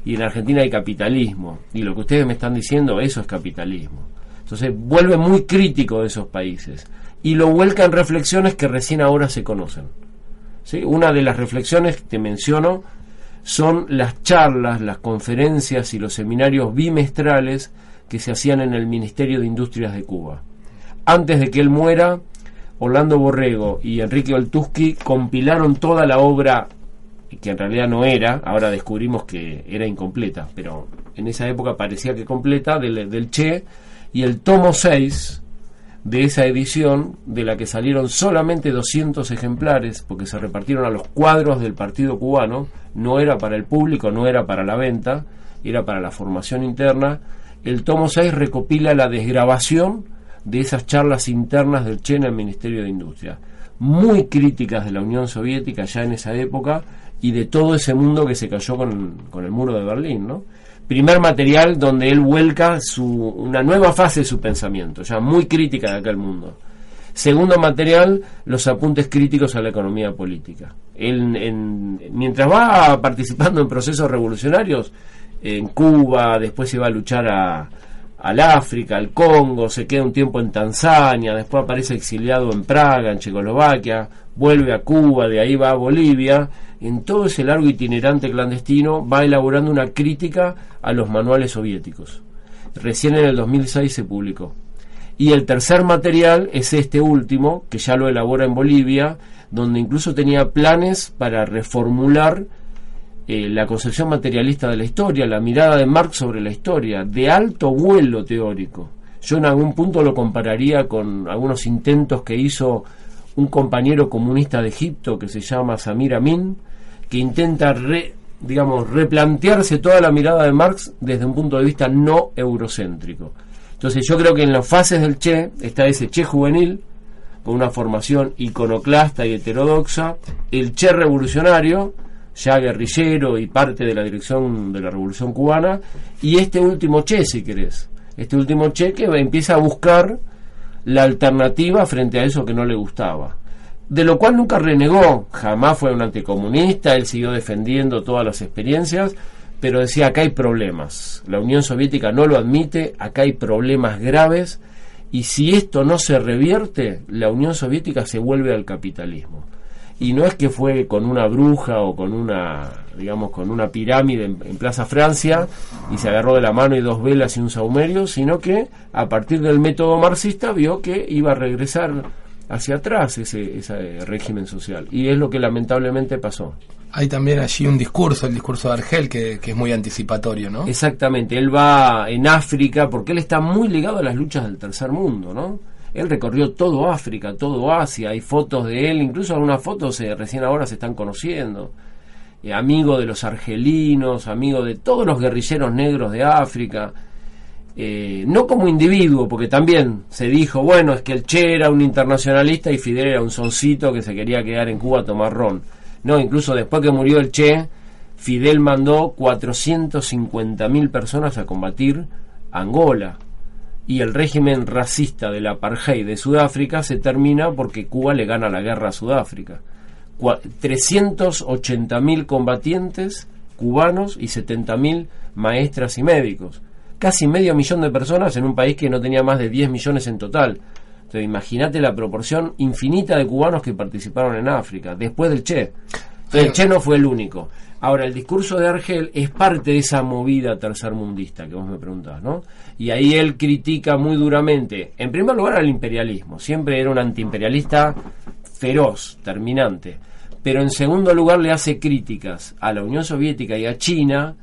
y en Argentina hay capitalismo. Y lo que ustedes me están diciendo, eso es capitalismo. Entonces vuelve muy crítico de esos países y lo vuelca en reflexiones que recién ahora se conocen. ¿Sí? Una de las reflexiones que te menciono son las charlas, las conferencias y los seminarios bimestrales que se hacían en el Ministerio de Industrias de Cuba. Antes de que él muera, Orlando Borrego y Enrique Oltuski compilaron toda la obra que en realidad no era, ahora descubrimos que era incompleta, pero en esa época parecía que completa, del, del Che, y el tomo 6 de esa edición, de la que salieron solamente 200 ejemplares, porque se repartieron a los cuadros del Partido Cubano, no era para el público, no era para la venta, era para la formación interna, el tomo 6 recopila la desgrabación de esas charlas internas del Che en el Ministerio de Industria, muy críticas de la Unión Soviética ya en esa época y de todo ese mundo que se cayó con, con el muro de Berlín, ¿no? Primer material donde él vuelca su, una nueva fase de su pensamiento, ya muy crítica de aquel mundo. Segundo material, los apuntes críticos a la economía política. Él, en- mientras va participando en procesos revolucionarios, en Cuba, después se va a luchar a, al África, al Congo, se queda un tiempo en Tanzania, después aparece exiliado en Praga, en Checoslovaquia, vuelve a Cuba, de ahí va a Bolivia. En todo ese largo itinerante clandestino va elaborando una crítica a los manuales soviéticos. Recién en el 2006 se publicó. Y el tercer material es este último, que ya lo elabora en Bolivia, donde incluso tenía planes para reformular eh, la concepción materialista de la historia, la mirada de Marx sobre la historia, de alto vuelo teórico. Yo en algún punto lo compararía con algunos intentos que hizo un compañero comunista de Egipto que se llama Samir Amin, que intenta re- digamos, replantearse toda la mirada de Marx desde un punto de vista no eurocéntrico. Entonces yo creo que en las fases del Che está ese Che juvenil, con una formación iconoclasta y heterodoxa, el Che revolucionario, ya guerrillero y parte de la dirección de la revolución cubana, y este último Che, si querés, este último Che que empieza a buscar la alternativa frente a eso que no le gustaba. De lo cual nunca renegó, jamás fue un anticomunista, él siguió defendiendo todas las experiencias, pero decía acá hay problemas, la Unión Soviética no lo admite, acá hay problemas graves, y si esto no se revierte, la Unión Soviética se vuelve al capitalismo. Y no es que fue con una bruja o con una, digamos, con una pirámide en, en Plaza Francia y se agarró de la mano y dos velas y un saumerio, sino que a partir del método marxista vio que iba a regresar hacia atrás ese, ese régimen social. Y es lo que lamentablemente pasó. Hay también allí un discurso, el discurso de Argel, que, que es muy anticipatorio, ¿no? Exactamente, él va en África porque él está muy ligado a las luchas del tercer mundo, ¿no? Él recorrió todo África, todo Asia, hay fotos de él, incluso algunas fotos eh, recién ahora se están conociendo. Eh, amigo de los argelinos, amigo de todos los guerrilleros negros de África. Eh, no como individuo, porque también se dijo, bueno, es que el Che era un internacionalista y Fidel era un soncito que se quería quedar en Cuba a tomar ron. No, incluso después que murió el Che, Fidel mandó 450.000 personas a combatir Angola. Y el régimen racista del apartheid de Sudáfrica se termina porque Cuba le gana la guerra a Sudáfrica. Cua- 380.000 combatientes cubanos y 70.000 maestras y médicos. Casi medio millón de personas en un país que no tenía más de 10 millones en total. Entonces, imagínate la proporción infinita de cubanos que participaron en África, después del Che. Entonces, el Che no fue el único. Ahora, el discurso de Argel es parte de esa movida tercermundista que vos me preguntás, ¿no? Y ahí él critica muy duramente, en primer lugar, al imperialismo. Siempre era un antiimperialista feroz, terminante. Pero en segundo lugar le hace críticas a la Unión Soviética y a China,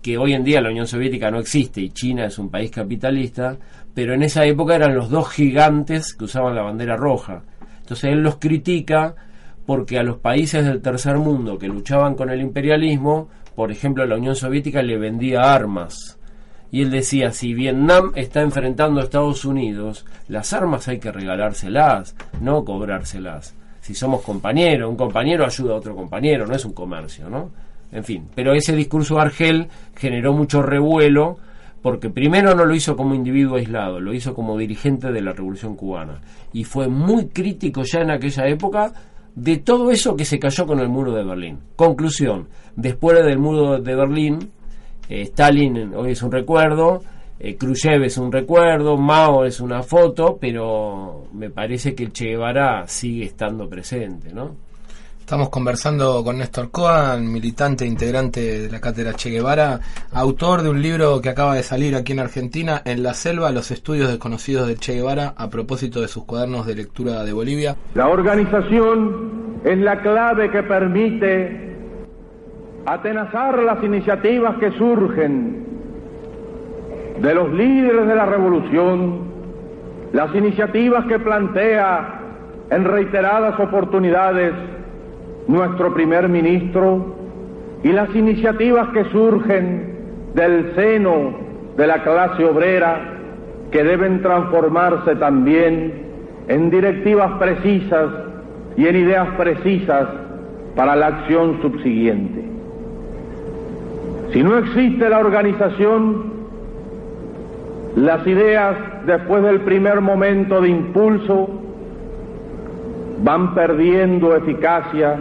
que hoy en día la Unión Soviética no existe y China es un país capitalista, pero en esa época eran los dos gigantes que usaban la bandera roja. Entonces él los critica porque a los países del tercer mundo que luchaban con el imperialismo, por ejemplo la Unión Soviética le vendía armas. Y él decía, si Vietnam está enfrentando a Estados Unidos, las armas hay que regalárselas, no cobrárselas. Si somos compañeros, un compañero ayuda a otro compañero, no es un comercio, ¿no? En fin, pero ese discurso de Argel generó mucho revuelo porque primero no lo hizo como individuo aislado, lo hizo como dirigente de la Revolución Cubana. Y fue muy crítico ya en aquella época de todo eso que se cayó con el muro de Berlín. Conclusión, después del muro de Berlín, eh, Stalin hoy es un recuerdo, eh, Khrushchev es un recuerdo, Mao es una foto, pero me parece que Che Guevara sigue estando presente, ¿no? Estamos conversando con Néstor Coan, militante e integrante de la cátedra Che Guevara, autor de un libro que acaba de salir aquí en Argentina, En la selva, los estudios desconocidos del Che Guevara, a propósito de sus cuadernos de lectura de Bolivia. La organización es la clave que permite atenazar las iniciativas que surgen de los líderes de la revolución, las iniciativas que plantea en reiteradas oportunidades nuestro primer ministro y las iniciativas que surgen del seno de la clase obrera que deben transformarse también en directivas precisas y en ideas precisas para la acción subsiguiente. Si no existe la organización, las ideas después del primer momento de impulso van perdiendo eficacia,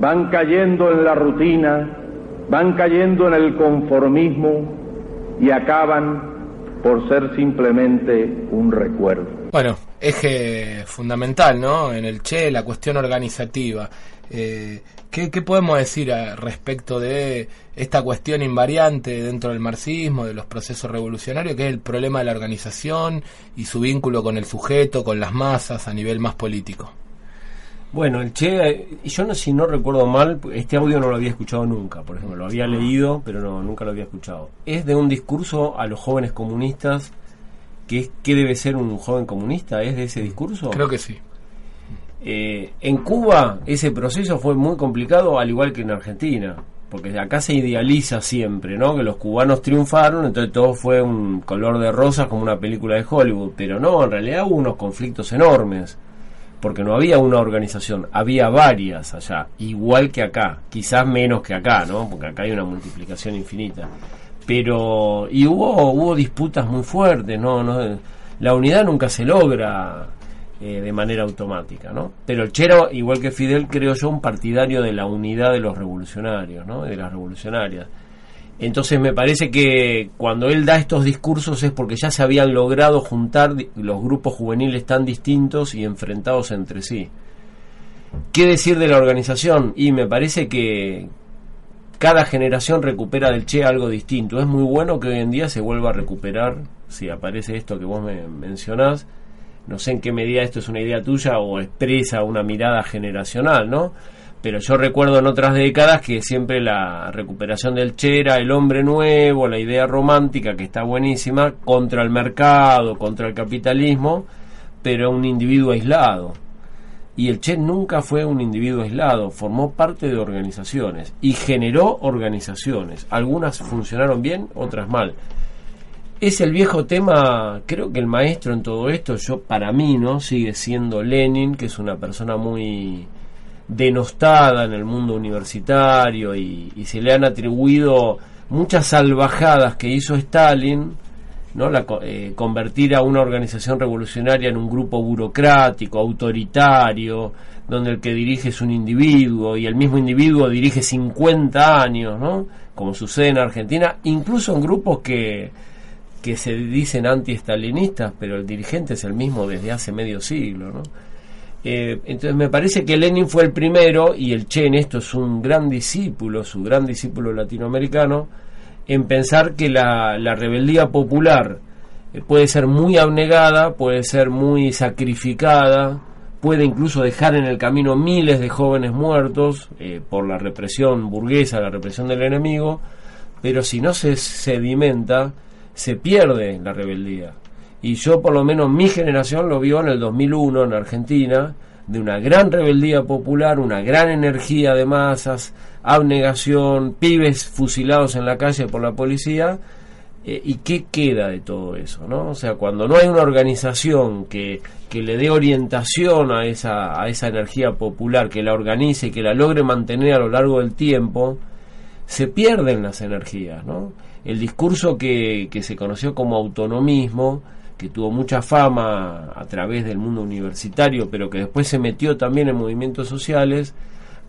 van cayendo en la rutina, van cayendo en el conformismo y acaban por ser simplemente un recuerdo. Bueno, eje fundamental, ¿no? En el Che, la cuestión organizativa. Eh, ¿qué, podemos decir a- respecto de esta cuestión invariante dentro del marxismo, de los procesos revolucionarios, que es el problema de la organización y su vínculo con el sujeto, con las masas a nivel más político? Bueno, el Che, eh, yo no si no recuerdo mal, este audio no lo había escuchado nunca, por ejemplo, lo había leído, pero no, nunca lo había escuchado. Es de un discurso a los jóvenes comunistas, que es ¿qué debe ser un joven comunista? ¿Es de ese discurso? Creo que sí. Eh, en Cuba ese proceso fue muy complicado, al igual que en Argentina, porque acá se idealiza siempre, ¿no? Que los cubanos triunfaron, entonces todo fue un color de rosas como una película de Hollywood, pero no, en realidad hubo unos conflictos enormes, porque no había una organización, había varias allá, igual que acá, quizás menos que acá, ¿no? Porque acá hay una multiplicación infinita. Pero, y hubo, hubo disputas muy fuertes, ¿no? no la unidad nunca se logra eh, de manera automática, ¿no? Pero el Che era, igual que Fidel, creo yo, un partidario de la unidad de los revolucionarios, ¿no? De las revolucionarias. Entonces me parece que cuando él da estos discursos es porque ya se habían logrado juntar los grupos juveniles tan distintos y enfrentados entre sí. ¿Qué decir de la organización? Y me parece que cada generación recupera del Che algo distinto. Es muy bueno que hoy en día se vuelva a recuperar, si aparece esto que vos me mencionás. No sé en qué medida esto es una idea tuya o expresa una mirada generacional, ¿no? Pero yo recuerdo en otras décadas que siempre la recuperación del Che era el hombre nuevo, la idea romántica que está buenísima, contra el mercado, contra el capitalismo, pero un individuo aislado. Y el Che nunca fue un individuo aislado, formó parte de organizaciones y generó organizaciones. Algunas funcionaron bien, otras mal. Es el viejo tema, creo que el maestro en todo esto, yo para mí, ¿no? Sigue siendo Lenin, que es una persona muy denostada en el mundo universitario y, se le han atribuido muchas salvajadas que hizo Stalin, ¿no? La, eh, convertir a una organización revolucionaria en un grupo burocrático, autoritario, donde el que dirige es un individuo y el mismo individuo dirige 50 años, ¿no? Como sucede en Argentina, incluso en grupos que, que se dicen anti-estalinistas, pero el dirigente es el mismo desde hace medio siglo, ¿no? Eh, entonces me parece que Lenin fue el primero y el Che en esto es un gran discípulo, su gran discípulo latinoamericano, en pensar que la, la rebeldía popular eh, puede ser muy abnegada, puede ser muy sacrificada, puede incluso dejar en el camino miles de jóvenes muertos eh, por la represión burguesa, la represión del enemigo, pero si no se sedimenta, se pierde la rebeldía. Y yo, por lo menos, mi generación lo vio en el 2001 en Argentina, de una gran rebeldía popular, una gran energía de masas, abnegación, pibes fusilados en la calle por la policía. eh, ¿Y qué queda de todo eso? ¿no? O sea, cuando no hay una organización que, que le dé orientación a esa, a esa energía popular, que la organice y que la logre mantener a lo largo del tiempo, se pierden las energías, ¿no? El discurso que, que se conoció como autonomismo, que tuvo mucha fama a través del mundo universitario, pero que después se metió también en movimientos sociales,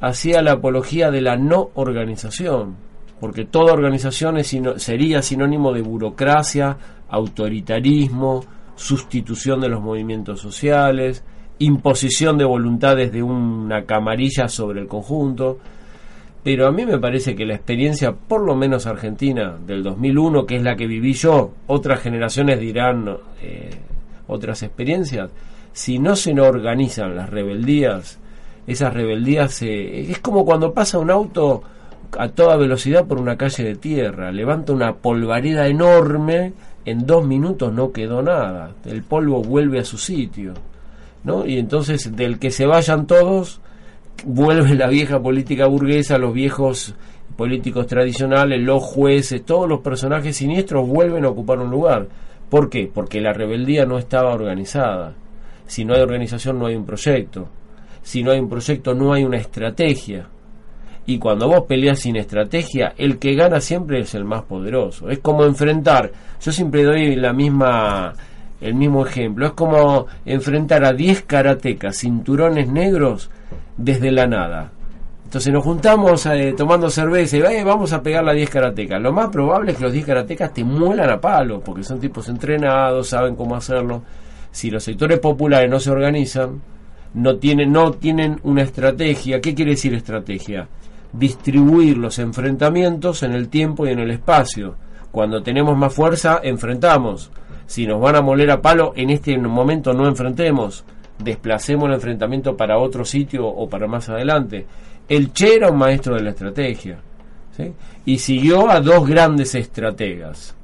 hacía la apología de la no organización, porque toda organización es sería sinónimo de burocracia, autoritarismo, sustitución de los movimientos sociales, imposición de voluntades de una camarilla sobre el conjunto. Pero a mí me parece que la experiencia, por lo menos argentina, del 2001, que es la que viví yo, otras generaciones dirán eh, otras experiencias, si no se organizan las rebeldías, esas rebeldías se- es como cuando pasa un auto a toda velocidad por una calle de tierra, levanta una polvareda enorme, en dos minutos no quedó nada, el polvo vuelve a su sitio, ¿no? Y entonces del que se vayan todos, vuelve la vieja política burguesa, los viejos políticos tradicionales, los jueces, todos los personajes siniestros vuelven a ocupar un lugar. ¿Por qué? Porque la rebeldía no estaba organizada. Si no hay organización no hay un proyecto. Si no hay un proyecto no hay una estrategia. Y cuando vos peleas sin estrategia, el que gana siempre es el más poderoso. Es como enfrentar, yo siempre doy la misma el mismo ejemplo, es como enfrentar a 10 karatecas cinturones negros desde la nada. Entonces nos juntamos eh, tomando cerveza y "Eh, vamos a pegar las 10 karatecas. Lo más probable es que los 10 karatecas te muelan a palo, porque son tipos entrenados, saben cómo hacerlo. Si los sectores populares no se organizan, no tienen, no tienen una estrategia. ¿Qué quiere decir estrategia? Distribuir los enfrentamientos en el tiempo y en el espacio. Cuando tenemos más fuerza, enfrentamos. Si nos van a moler a palo, en este momento no enfrentemos. Desplacemos el enfrentamiento para otro sitio o para más adelante. El Che era un maestro de la estrategia. ¿sí? Y siguió a dos grandes estrategas.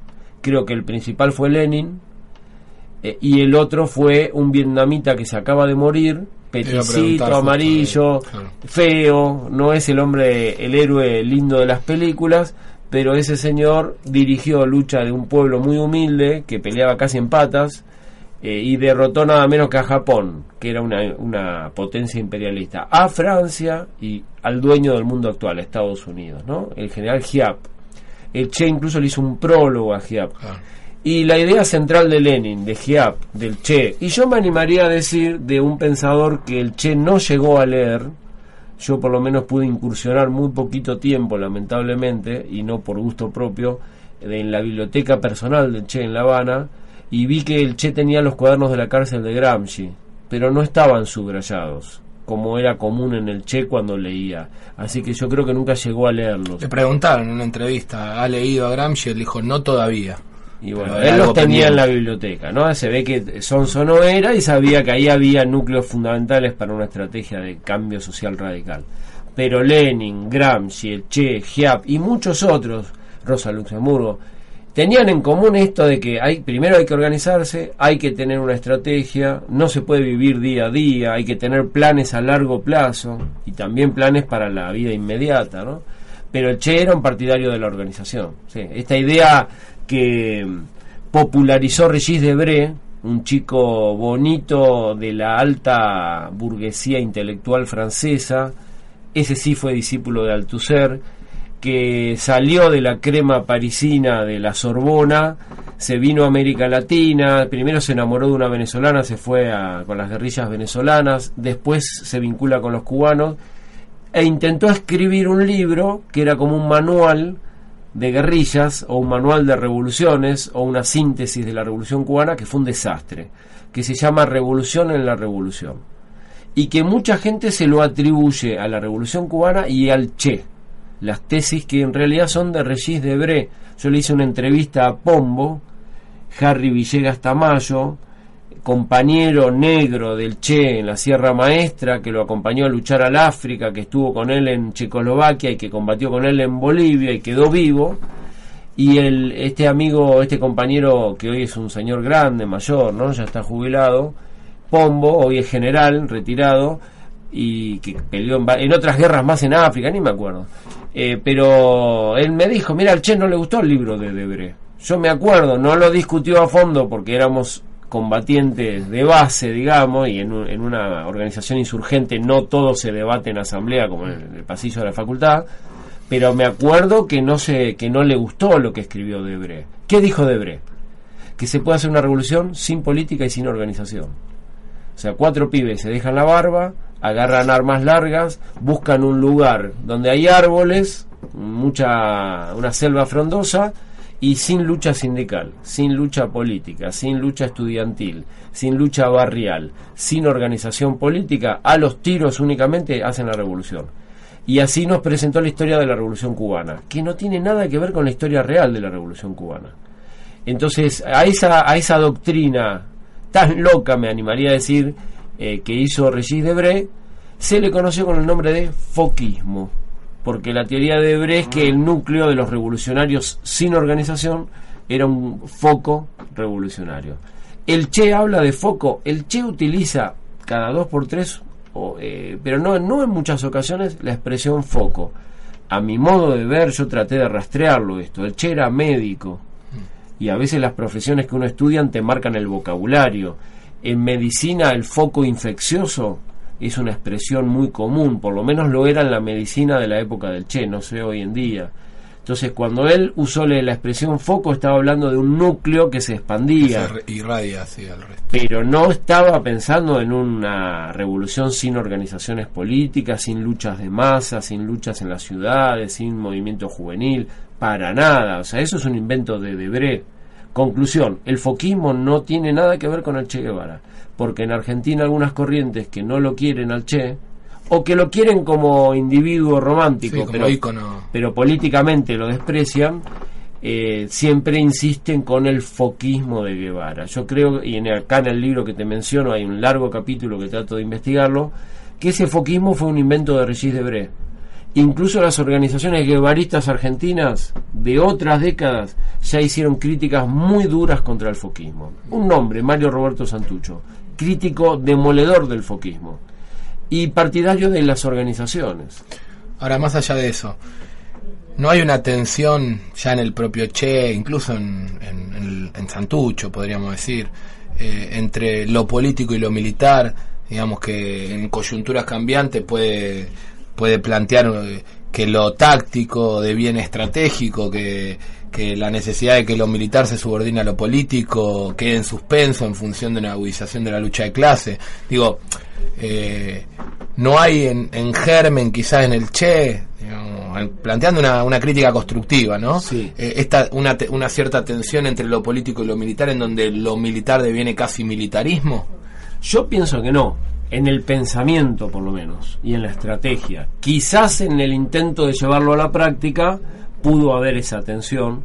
Creo que el principal fue Lenin, eh, y el otro fue un vietnamita que se acaba de morir, peticito, amarillo, feo, no es el hombre, el héroe lindo de las películas, pero ese señor dirigió lucha de un pueblo muy humilde que peleaba casi en patas eh, y derrotó nada menos que a Japón, que era una, una potencia imperialista, a Francia y al dueño del mundo actual, Estados Unidos, ¿no? El general Giap. El Che incluso le hizo un prólogo a Giap. Y la idea central de Lenin, de Giap, del Che, y yo me animaría a decir de un pensador que el Che no llegó a leer, yo por lo menos pude incursionar muy poquito tiempo, lamentablemente, y no por gusto propio, en la biblioteca personal del Che en La Habana, y vi que el Che tenía los cuadernos de la cárcel de Gramsci, pero no estaban subrayados, como era común en el Che cuando leía. Así que yo creo que nunca llegó a leerlos. Le preguntaron en una entrevista, ¿ha leído a Gramsci? Él dijo, no todavía. Y bueno, él los tenía en la biblioteca, ¿no? Se ve que Sonso no era y sabía que ahí había núcleos fundamentales para una estrategia de cambio social radical. Pero Lenin, Gramsci, el Che, Giap y muchos otros, Rosa Luxemburgo, tenían en común esto de que hay primero hay que organizarse, hay que tener una estrategia, no se puede vivir día a día, hay que tener planes a largo plazo y también planes para la vida inmediata, ¿no? Pero Che era un partidario de la organización. ¿sí? Esta idea que popularizó Regis Debré, un chico bonito de la alta burguesía intelectual francesa, ese sí fue discípulo de Althusser, que salió de la crema parisina de la Sorbona, se vino a América Latina, primero se enamoró de una venezolana, se fue a- con las guerrillas venezolanas, después se vincula con los cubanos e intentó escribir un libro que era como un manual de guerrillas o un manual de revoluciones o una síntesis de la revolución cubana que fue un desastre, que se llama Revolución en la Revolución y que mucha gente se lo atribuye a la revolución cubana y al Che, las tesis que en realidad son de Regis Debré. Yo le hice una entrevista a Pombo, Harry Villegas Tamayo, compañero negro del Che en la Sierra Maestra, que lo acompañó a luchar al África, que estuvo con él en Checoslovaquia y que combatió con él en Bolivia y quedó vivo. Y el, este amigo, este compañero que hoy es un señor grande, mayor, ¿no? Ya está jubilado, Pombo, hoy es general, retirado, y que peleó en, en otras guerras más en África, ni me acuerdo. Eh, pero él me dijo, mira, al Che no le gustó el libro de Debré. Yo me acuerdo, no lo discutió a fondo porque éramos combatientes de base, digamos, y en, un- en una organización insurgente no todo se debate en asamblea como en el pasillo de la facultad, pero me acuerdo que no se, que no le gustó lo que escribió Debré. ¿Qué dijo Debré? Que se puede hacer una revolución sin política y sin organización. O sea, cuatro pibes se dejan la barba, agarran armas largas, buscan un lugar donde hay árboles, mucha una selva frondosa y sin lucha sindical, sin lucha política, sin lucha estudiantil, sin lucha barrial, sin organización política, a los tiros únicamente hacen la revolución. Y así nos presentó la historia de la revolución cubana, que no tiene nada que ver con la historia real de la revolución cubana. Entonces, a esa, a esa doctrina tan loca, me animaría a decir, eh, que hizo Regis Debré, se le conoció con el nombre de foquismo, porque la teoría de Debré es que el núcleo de los revolucionarios sin organización era un foco revolucionario. El Che habla de foco, el Che utiliza cada dos por tres o, eh, pero no, no en muchas ocasiones, la expresión foco. A mi modo de ver, yo traté de rastrearlo esto. El Che era médico y a veces las profesiones que uno estudia te marcan el vocabulario. En medicina el foco infeccioso es una expresión muy común, por lo menos lo era en la medicina de la época del Che, no sé hoy en día. Entonces, cuando él usó la expresión foco, estaba hablando de un núcleo que se expandía, Se re- irradia así al resto. pero no estaba pensando en una revolución sin organizaciones políticas, sin luchas de masa, sin luchas en las ciudades, sin movimiento juvenil, para nada. O sea, eso es un invento de Debré. Conclusión, el foquismo no tiene nada que ver con el Che Guevara, porque en Argentina algunas corrientes que no lo quieren al Che, o que lo quieren como individuo romántico, Sí, como pero, ícono. pero políticamente lo desprecian, eh, siempre insisten con el foquismo de Guevara. Yo creo, y en, acá en el libro que te menciono hay un largo capítulo que trato de investigarlo, que ese foquismo fue un invento de Regis Debré. Incluso las organizaciones guevaristas argentinas de otras décadas ya hicieron críticas muy duras contra el foquismo. Un nombre, Mario Roberto Santucho, crítico demoledor del foquismo y partidario de las organizaciones. Ahora, más allá de eso, no hay una tensión ya en el propio Che, incluso en, en- Santucho, podríamos decir, eh, entre lo político y lo militar, digamos que en coyunturas cambiantes puede, puede plantear eh, que lo táctico deviene estratégico, que, que la necesidad de que lo militar se subordine a lo político quede en suspenso en función de una agudización de la lucha de clase. Digo, eh, no hay en, en germen, quizás en el Che, digamos, planteando una, una crítica constructiva, ¿no? Eh, esta, una, una cierta tensión entre lo político y lo militar, en donde lo militar deviene casi militarismo. Yo pienso que no, en el pensamiento por lo menos, y en la estrategia. Quizás en el intento de llevarlo a la práctica pudo haber esa tensión,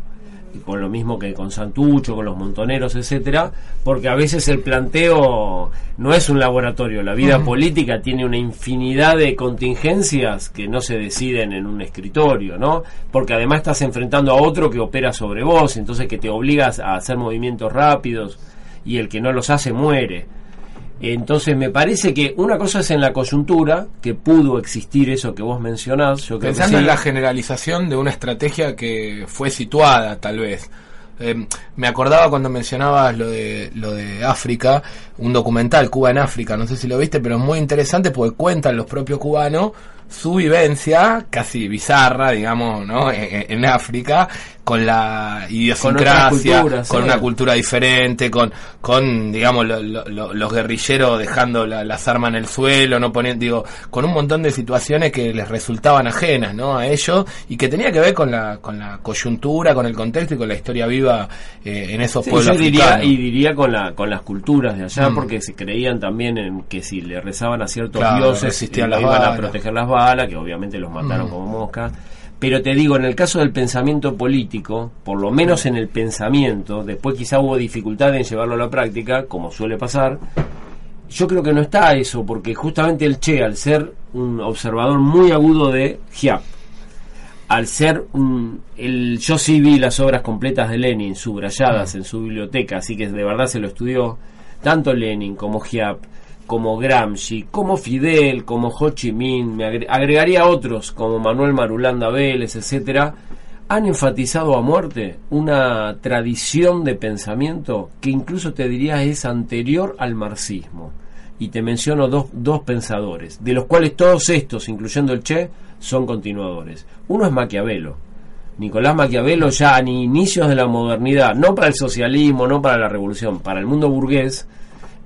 y con lo mismo que con Santucho, con los montoneros, etcétera, porque a veces el planteo no es un laboratorio, la vida política tiene una infinidad de contingencias que no se deciden en un escritorio, ¿no? Porque además estás enfrentando a otro que opera sobre vos, entonces que te obligas a hacer movimientos rápidos y el que no los hace muere. Entonces me parece que una cosa es en la coyuntura, que pudo existir eso que vos mencionás, yo creo que Pensando sí. en la generalización de una estrategia que fue situada, tal vez. Eh, me acordaba cuando mencionabas lo de lo de África, un documental Cuba en África, no sé si lo viste, pero es muy interesante porque cuentan los propios cubanos su vivencia casi bizarra, digamos, ¿no? En, en África, con la idiosincrasia, con, culturas, sí. una cultura diferente, con, con digamos, lo- lo- lo- los guerrilleros dejando la- las armas en el suelo, no poniendo, digo, con un montón de situaciones que les resultaban ajenas, ¿no? A ellos y que tenía que ver con la, con la coyuntura, con el contexto y con la historia viva eh, en esos Sí, pueblos yo diría, y diría con, la, con las culturas de allá, Mm. porque se creían también en que si le rezaban a ciertos Claro, dioses, eh, las iban a proteger las que obviamente los mataron Mm. como moscas. Pero te digo, en el caso del pensamiento político, por lo menos en el pensamiento, después quizá hubo dificultad en llevarlo a la práctica, como suele pasar, yo creo que no está eso, porque justamente el Che, al ser un observador muy agudo de Giap, al ser un, el yo sí vi las obras completas de Lenin subrayadas en su biblioteca, así que de verdad se lo estudió tanto Lenin como Giap, como Gramsci, como Fidel, como Ho Chi Minh, me agre- agregaría otros como Manuel Marulanda Vélez, etcétera, han enfatizado a muerte una tradición de pensamiento que incluso te diría es anterior al marxismo. Y te menciono dos, dos pensadores, de los cuales todos estos, incluyendo el Che, son continuadores. Uno es Maquiavelo. Nicolás Maquiavelo ya a inicios de la modernidad, no para el socialismo, no para la revolución, para el mundo burgués,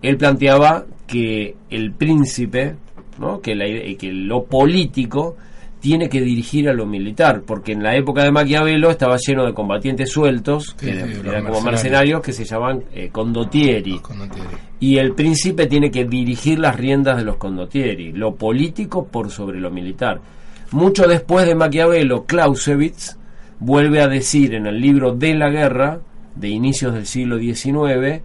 él planteaba que el príncipe, ¿no? que, la que lo político tiene que dirigir a lo militar, porque en la época de Maquiavelo estaba lleno de combatientes sueltos, Sí, que eran los como mercenarios. mercenarios que se llaman eh, condottieri. Y el príncipe tiene que dirigir las riendas de los condottieri, lo político por sobre lo militar. Mucho después de Maquiavelo, Clausewitz vuelve a decir en el libro De la guerra, de inicios del siglo XIX,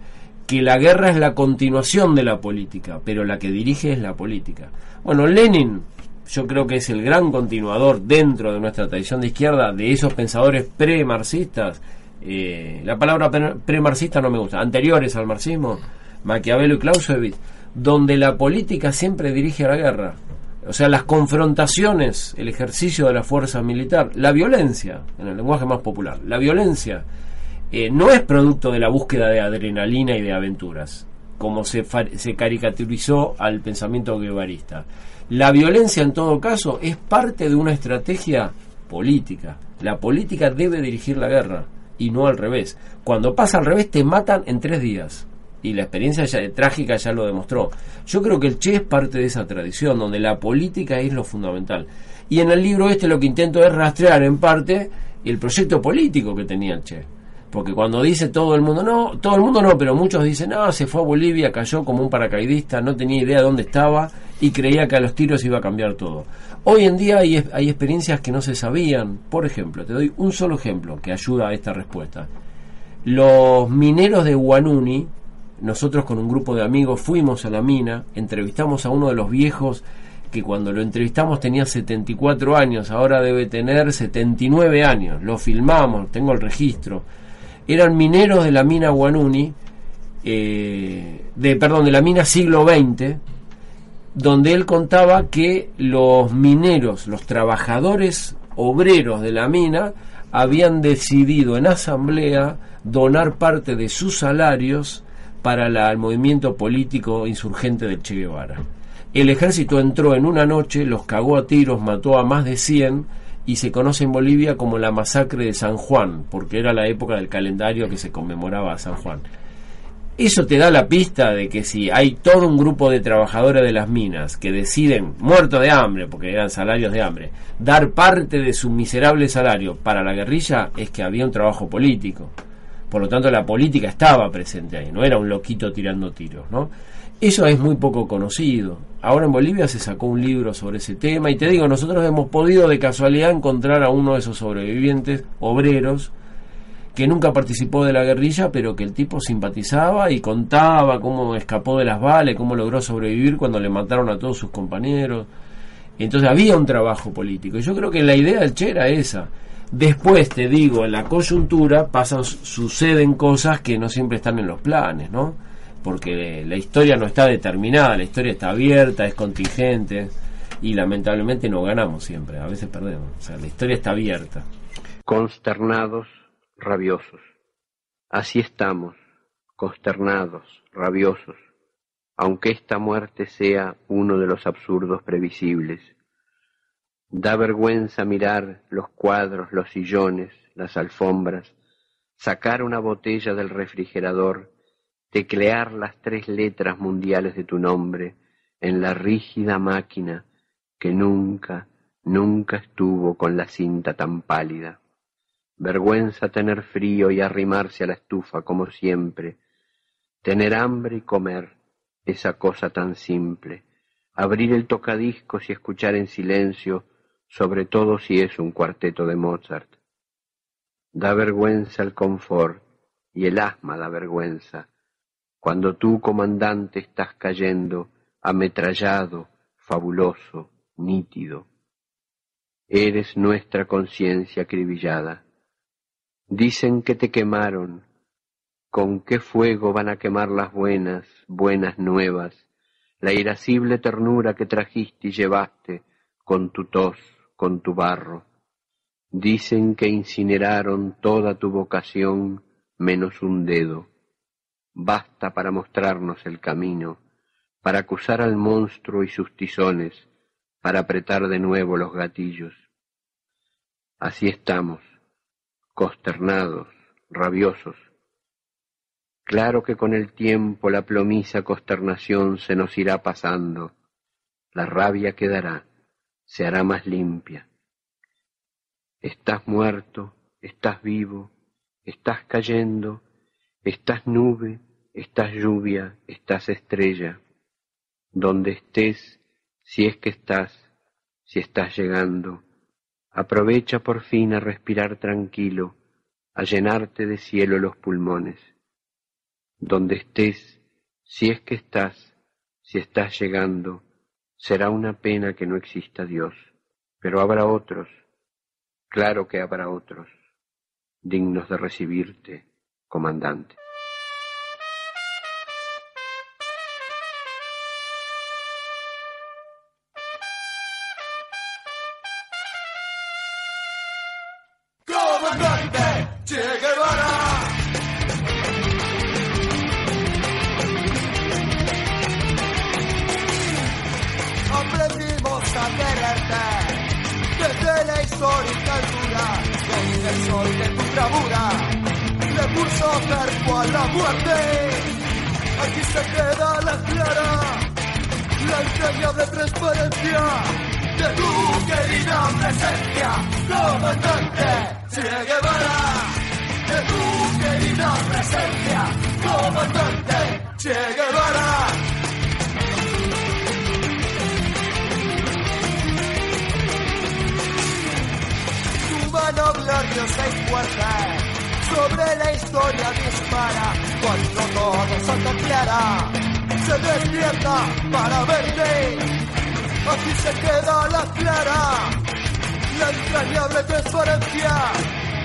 que la guerra es la continuación de la política, pero la que dirige es la política. Bueno, Lenin, yo creo que es el gran continuador dentro de nuestra tradición de izquierda de esos pensadores pre-marxistas. Eh, la palabra pre- pre-marxista no me gusta, anteriores al marxismo, Maquiavelo y Clausewitz. donde la política siempre dirige a la guerra. O sea, las confrontaciones, el ejercicio de la fuerza militar, la violencia, en el lenguaje más popular, la violencia eh, no es producto de la búsqueda de adrenalina y de aventuras, como se, se caricaturizó al pensamiento guevarista. La violencia, en todo caso, es parte de una estrategia política. La política debe dirigir la guerra y no al revés. Cuando pasa al revés, te matan en tres días. Y la experiencia ya- trágica ya lo demostró. Yo creo que el Che es parte de esa tradición, donde la política es lo fundamental. Y en el libro este lo que intento es rastrear en parte el proyecto político que tenía el Che. Porque cuando dice todo el mundo, no, todo el mundo no, pero muchos dicen, no, se fue a Bolivia, cayó como un paracaidista, no tenía idea de dónde estaba y creía que a los tiros iba a cambiar todo. Hoy en día hay, hay experiencias que no se sabían. Por ejemplo, te doy un solo ejemplo que ayuda a esta respuesta. Los mineros de Guanuni, nosotros con un grupo de amigos fuimos a la mina, entrevistamos a uno de los viejos que cuando lo entrevistamos tenía 74 años, ahora debe tener 79 años, lo filmamos, tengo el registro. Eran mineros de la mina Guanuni, eh, de, perdón, de la mina siglo XX, donde él contaba que los mineros, los trabajadores obreros de la mina, habían decidido en asamblea donar parte de sus salarios para la- el movimiento político insurgente del Che Guevara. El ejército entró en una noche, los cagó a tiros, mató a más de 100 y se conoce en Bolivia como la masacre de San Juan, porque era la época del calendario que se conmemoraba a San Juan. Eso te da la pista de que si hay todo un grupo de trabajadores de las minas que deciden, muertos de hambre, porque eran salarios de hambre, dar parte de su miserable salario para la guerrilla, es que había un trabajo político. Por lo tanto, la política estaba presente ahí, no era un loquito tirando tiros, ¿no? Eso es muy poco conocido. Ahora en Bolivia se sacó un libro sobre ese tema y te digo, nosotros hemos podido de casualidad encontrar a uno de esos sobrevivientes obreros que nunca participó de la guerrilla, pero que el tipo simpatizaba y contaba cómo escapó de las balas, cómo logró sobrevivir cuando le mataron a todos sus compañeros. Entonces había un trabajo político. Y yo creo que la idea del Che era esa. Después, te digo, en la coyuntura pasan, suceden cosas que no siempre están en los planes, ¿no? Porque la historia no está determinada, la historia está abierta, es contingente y lamentablemente no ganamos siempre, a veces perdemos. O sea, la historia está abierta. consternados, rabiosos. Así estamos, consternados, rabiosos, aunque esta muerte sea uno de los absurdos previsibles. Da vergüenza mirar los cuadros, los sillones, las alfombras, sacar una botella del refrigerador, teclear las tres letras mundiales de tu nombre en la rígida máquina que nunca, nunca estuvo con la cinta tan pálida. Vergüenza tener frío y arrimarse a la estufa como siempre. Tener hambre y comer, esa cosa tan simple. Abrir el tocadiscos y escuchar en silencio, sobre todo si es un cuarteto de Mozart. Da vergüenza el confort y el asma da vergüenza. Cuando tú, comandante, estás cayendo, ametrallado, fabuloso, nítido. Eres nuestra conciencia acribillada. Dicen que te quemaron. ¿Con qué fuego van a quemar las buenas, buenas nuevas? La irascible ternura que trajiste y llevaste con tu tos, con tu barro. Dicen que incineraron toda tu vocación menos un dedo. Basta para mostrarnos el camino, para acusar al monstruo y sus tizones, para apretar de nuevo los gatillos. Así estamos, consternados, rabiosos. Claro que con el tiempo la plomiza consternación se nos irá pasando, la rabia quedará, se hará más limpia. Estás muerto, estás vivo, estás cayendo, estás nube, estás lluvia, estás estrella. Donde estés, si es que estás, si estás llegando, aprovecha por fin a respirar tranquilo, a llenarte de cielo los pulmones. Donde estés, si es que estás, si estás llegando, será una pena que no exista Dios, pero habrá otros, claro que habrá otros, dignos de recibirte, comandante.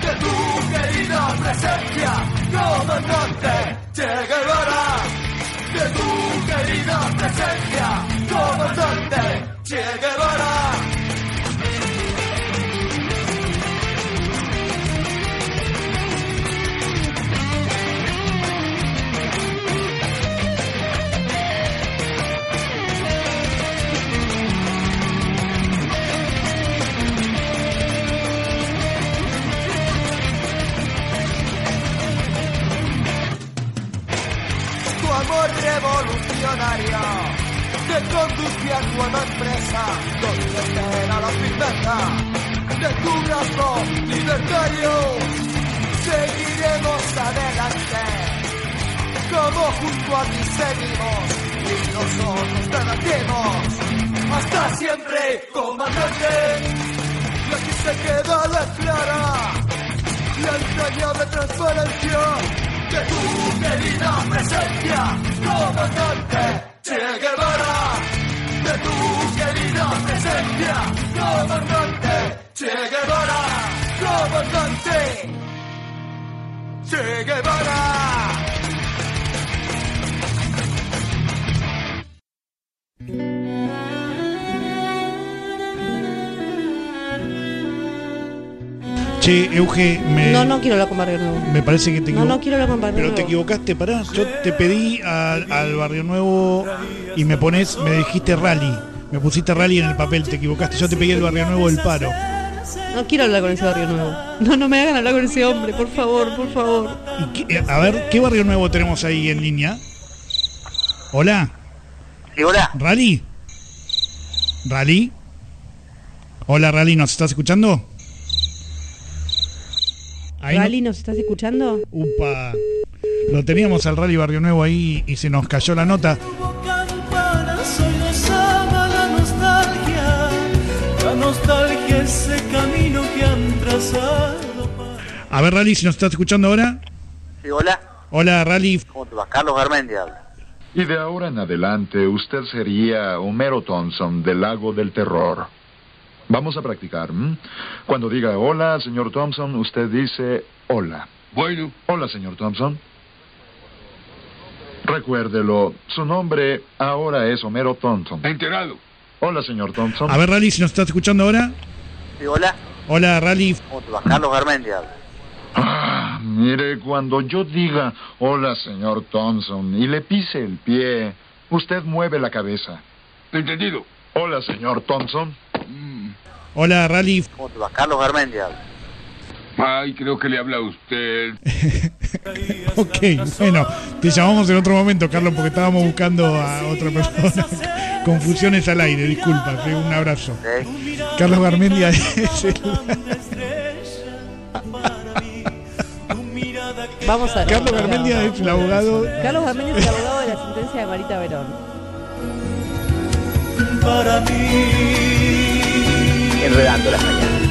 De tu querida presencia, comandante Che Guevara. De tu querida presencia, comandante Che Guevara. Revolucionario te conduce a empresa donde espera la firmeza de tu brazo libertario. Seguiremos adelante como junto a ti seguimos y nosotros te latimos hasta siempre, comandante. Y aquí se queda la clara, la entrañable transparencia de tu querida presencia, comandante Che Guevara. De tu querida presencia, comandante Che Guevara. Comandante Che Guevara. Che, Euge, me, No, no quiero hablar con Barrio Nuevo. me parece que te No, equivo- no quiero hablar con Barrio Pero Nuevo. te equivocaste, pará. Yo te pedí al, al Barrio Nuevo y me pones, me dijiste rally. Me pusiste rally en el papel, te equivocaste. Yo te pedí el Barrio Nuevo del Paro. No quiero hablar con ese Barrio Nuevo. No, no me hagan hablar con ese hombre, por favor, por favor. ¿Qué- eh, a ver, ¿qué Barrio Nuevo tenemos ahí en línea? Hola. Sí, hola. ¿Rally? ¿Rally? Hola, Rally, ¿nos estás escuchando? Ahí no- Rally, ¿nos estás escuchando? Upa. Lo teníamos al Rally Barrio Nuevo ahí y se nos cayó la nota. A ver, Rally, si nos estás escuchando ahora. Sí, hola. Hola, Rally. ¿Cómo te va? Carlos Garmendia habla. Y de ahora en adelante usted sería Homero Thompson del Lago del Terror. Vamos a practicar. ¿m? Cuando diga hola, señor Thompson, usted dice hola. Bueno. Hola, señor Thompson. Recuérdelo, su nombre ahora es Homero Thompson. Enterado. Hola, señor Thompson. A ver, Rally, si nos estás escuchando ahora. Sí, hola. Hola, Rally. Carlos Garmendia. Ah, mire, cuando yo diga hola, señor Thompson, y le pise el pie, usted mueve la cabeza. Entendido. Hola, señor Thompson. Hola, Rally. ¿Cómo te va? Carlos Garmendia. Ay, creo que le habla a usted. Ok, bueno, te llamamos en otro momento, Carlos, porque estábamos buscando a otra persona. Confusiones al aire, disculpa, un abrazo. Carlos Garmendia es el- Vamos a Carlos Garmendia es el abogado. Carlos Garmendia es el abogado de la sentencia de Marita Verón. Para mí. Enredando las mañanas.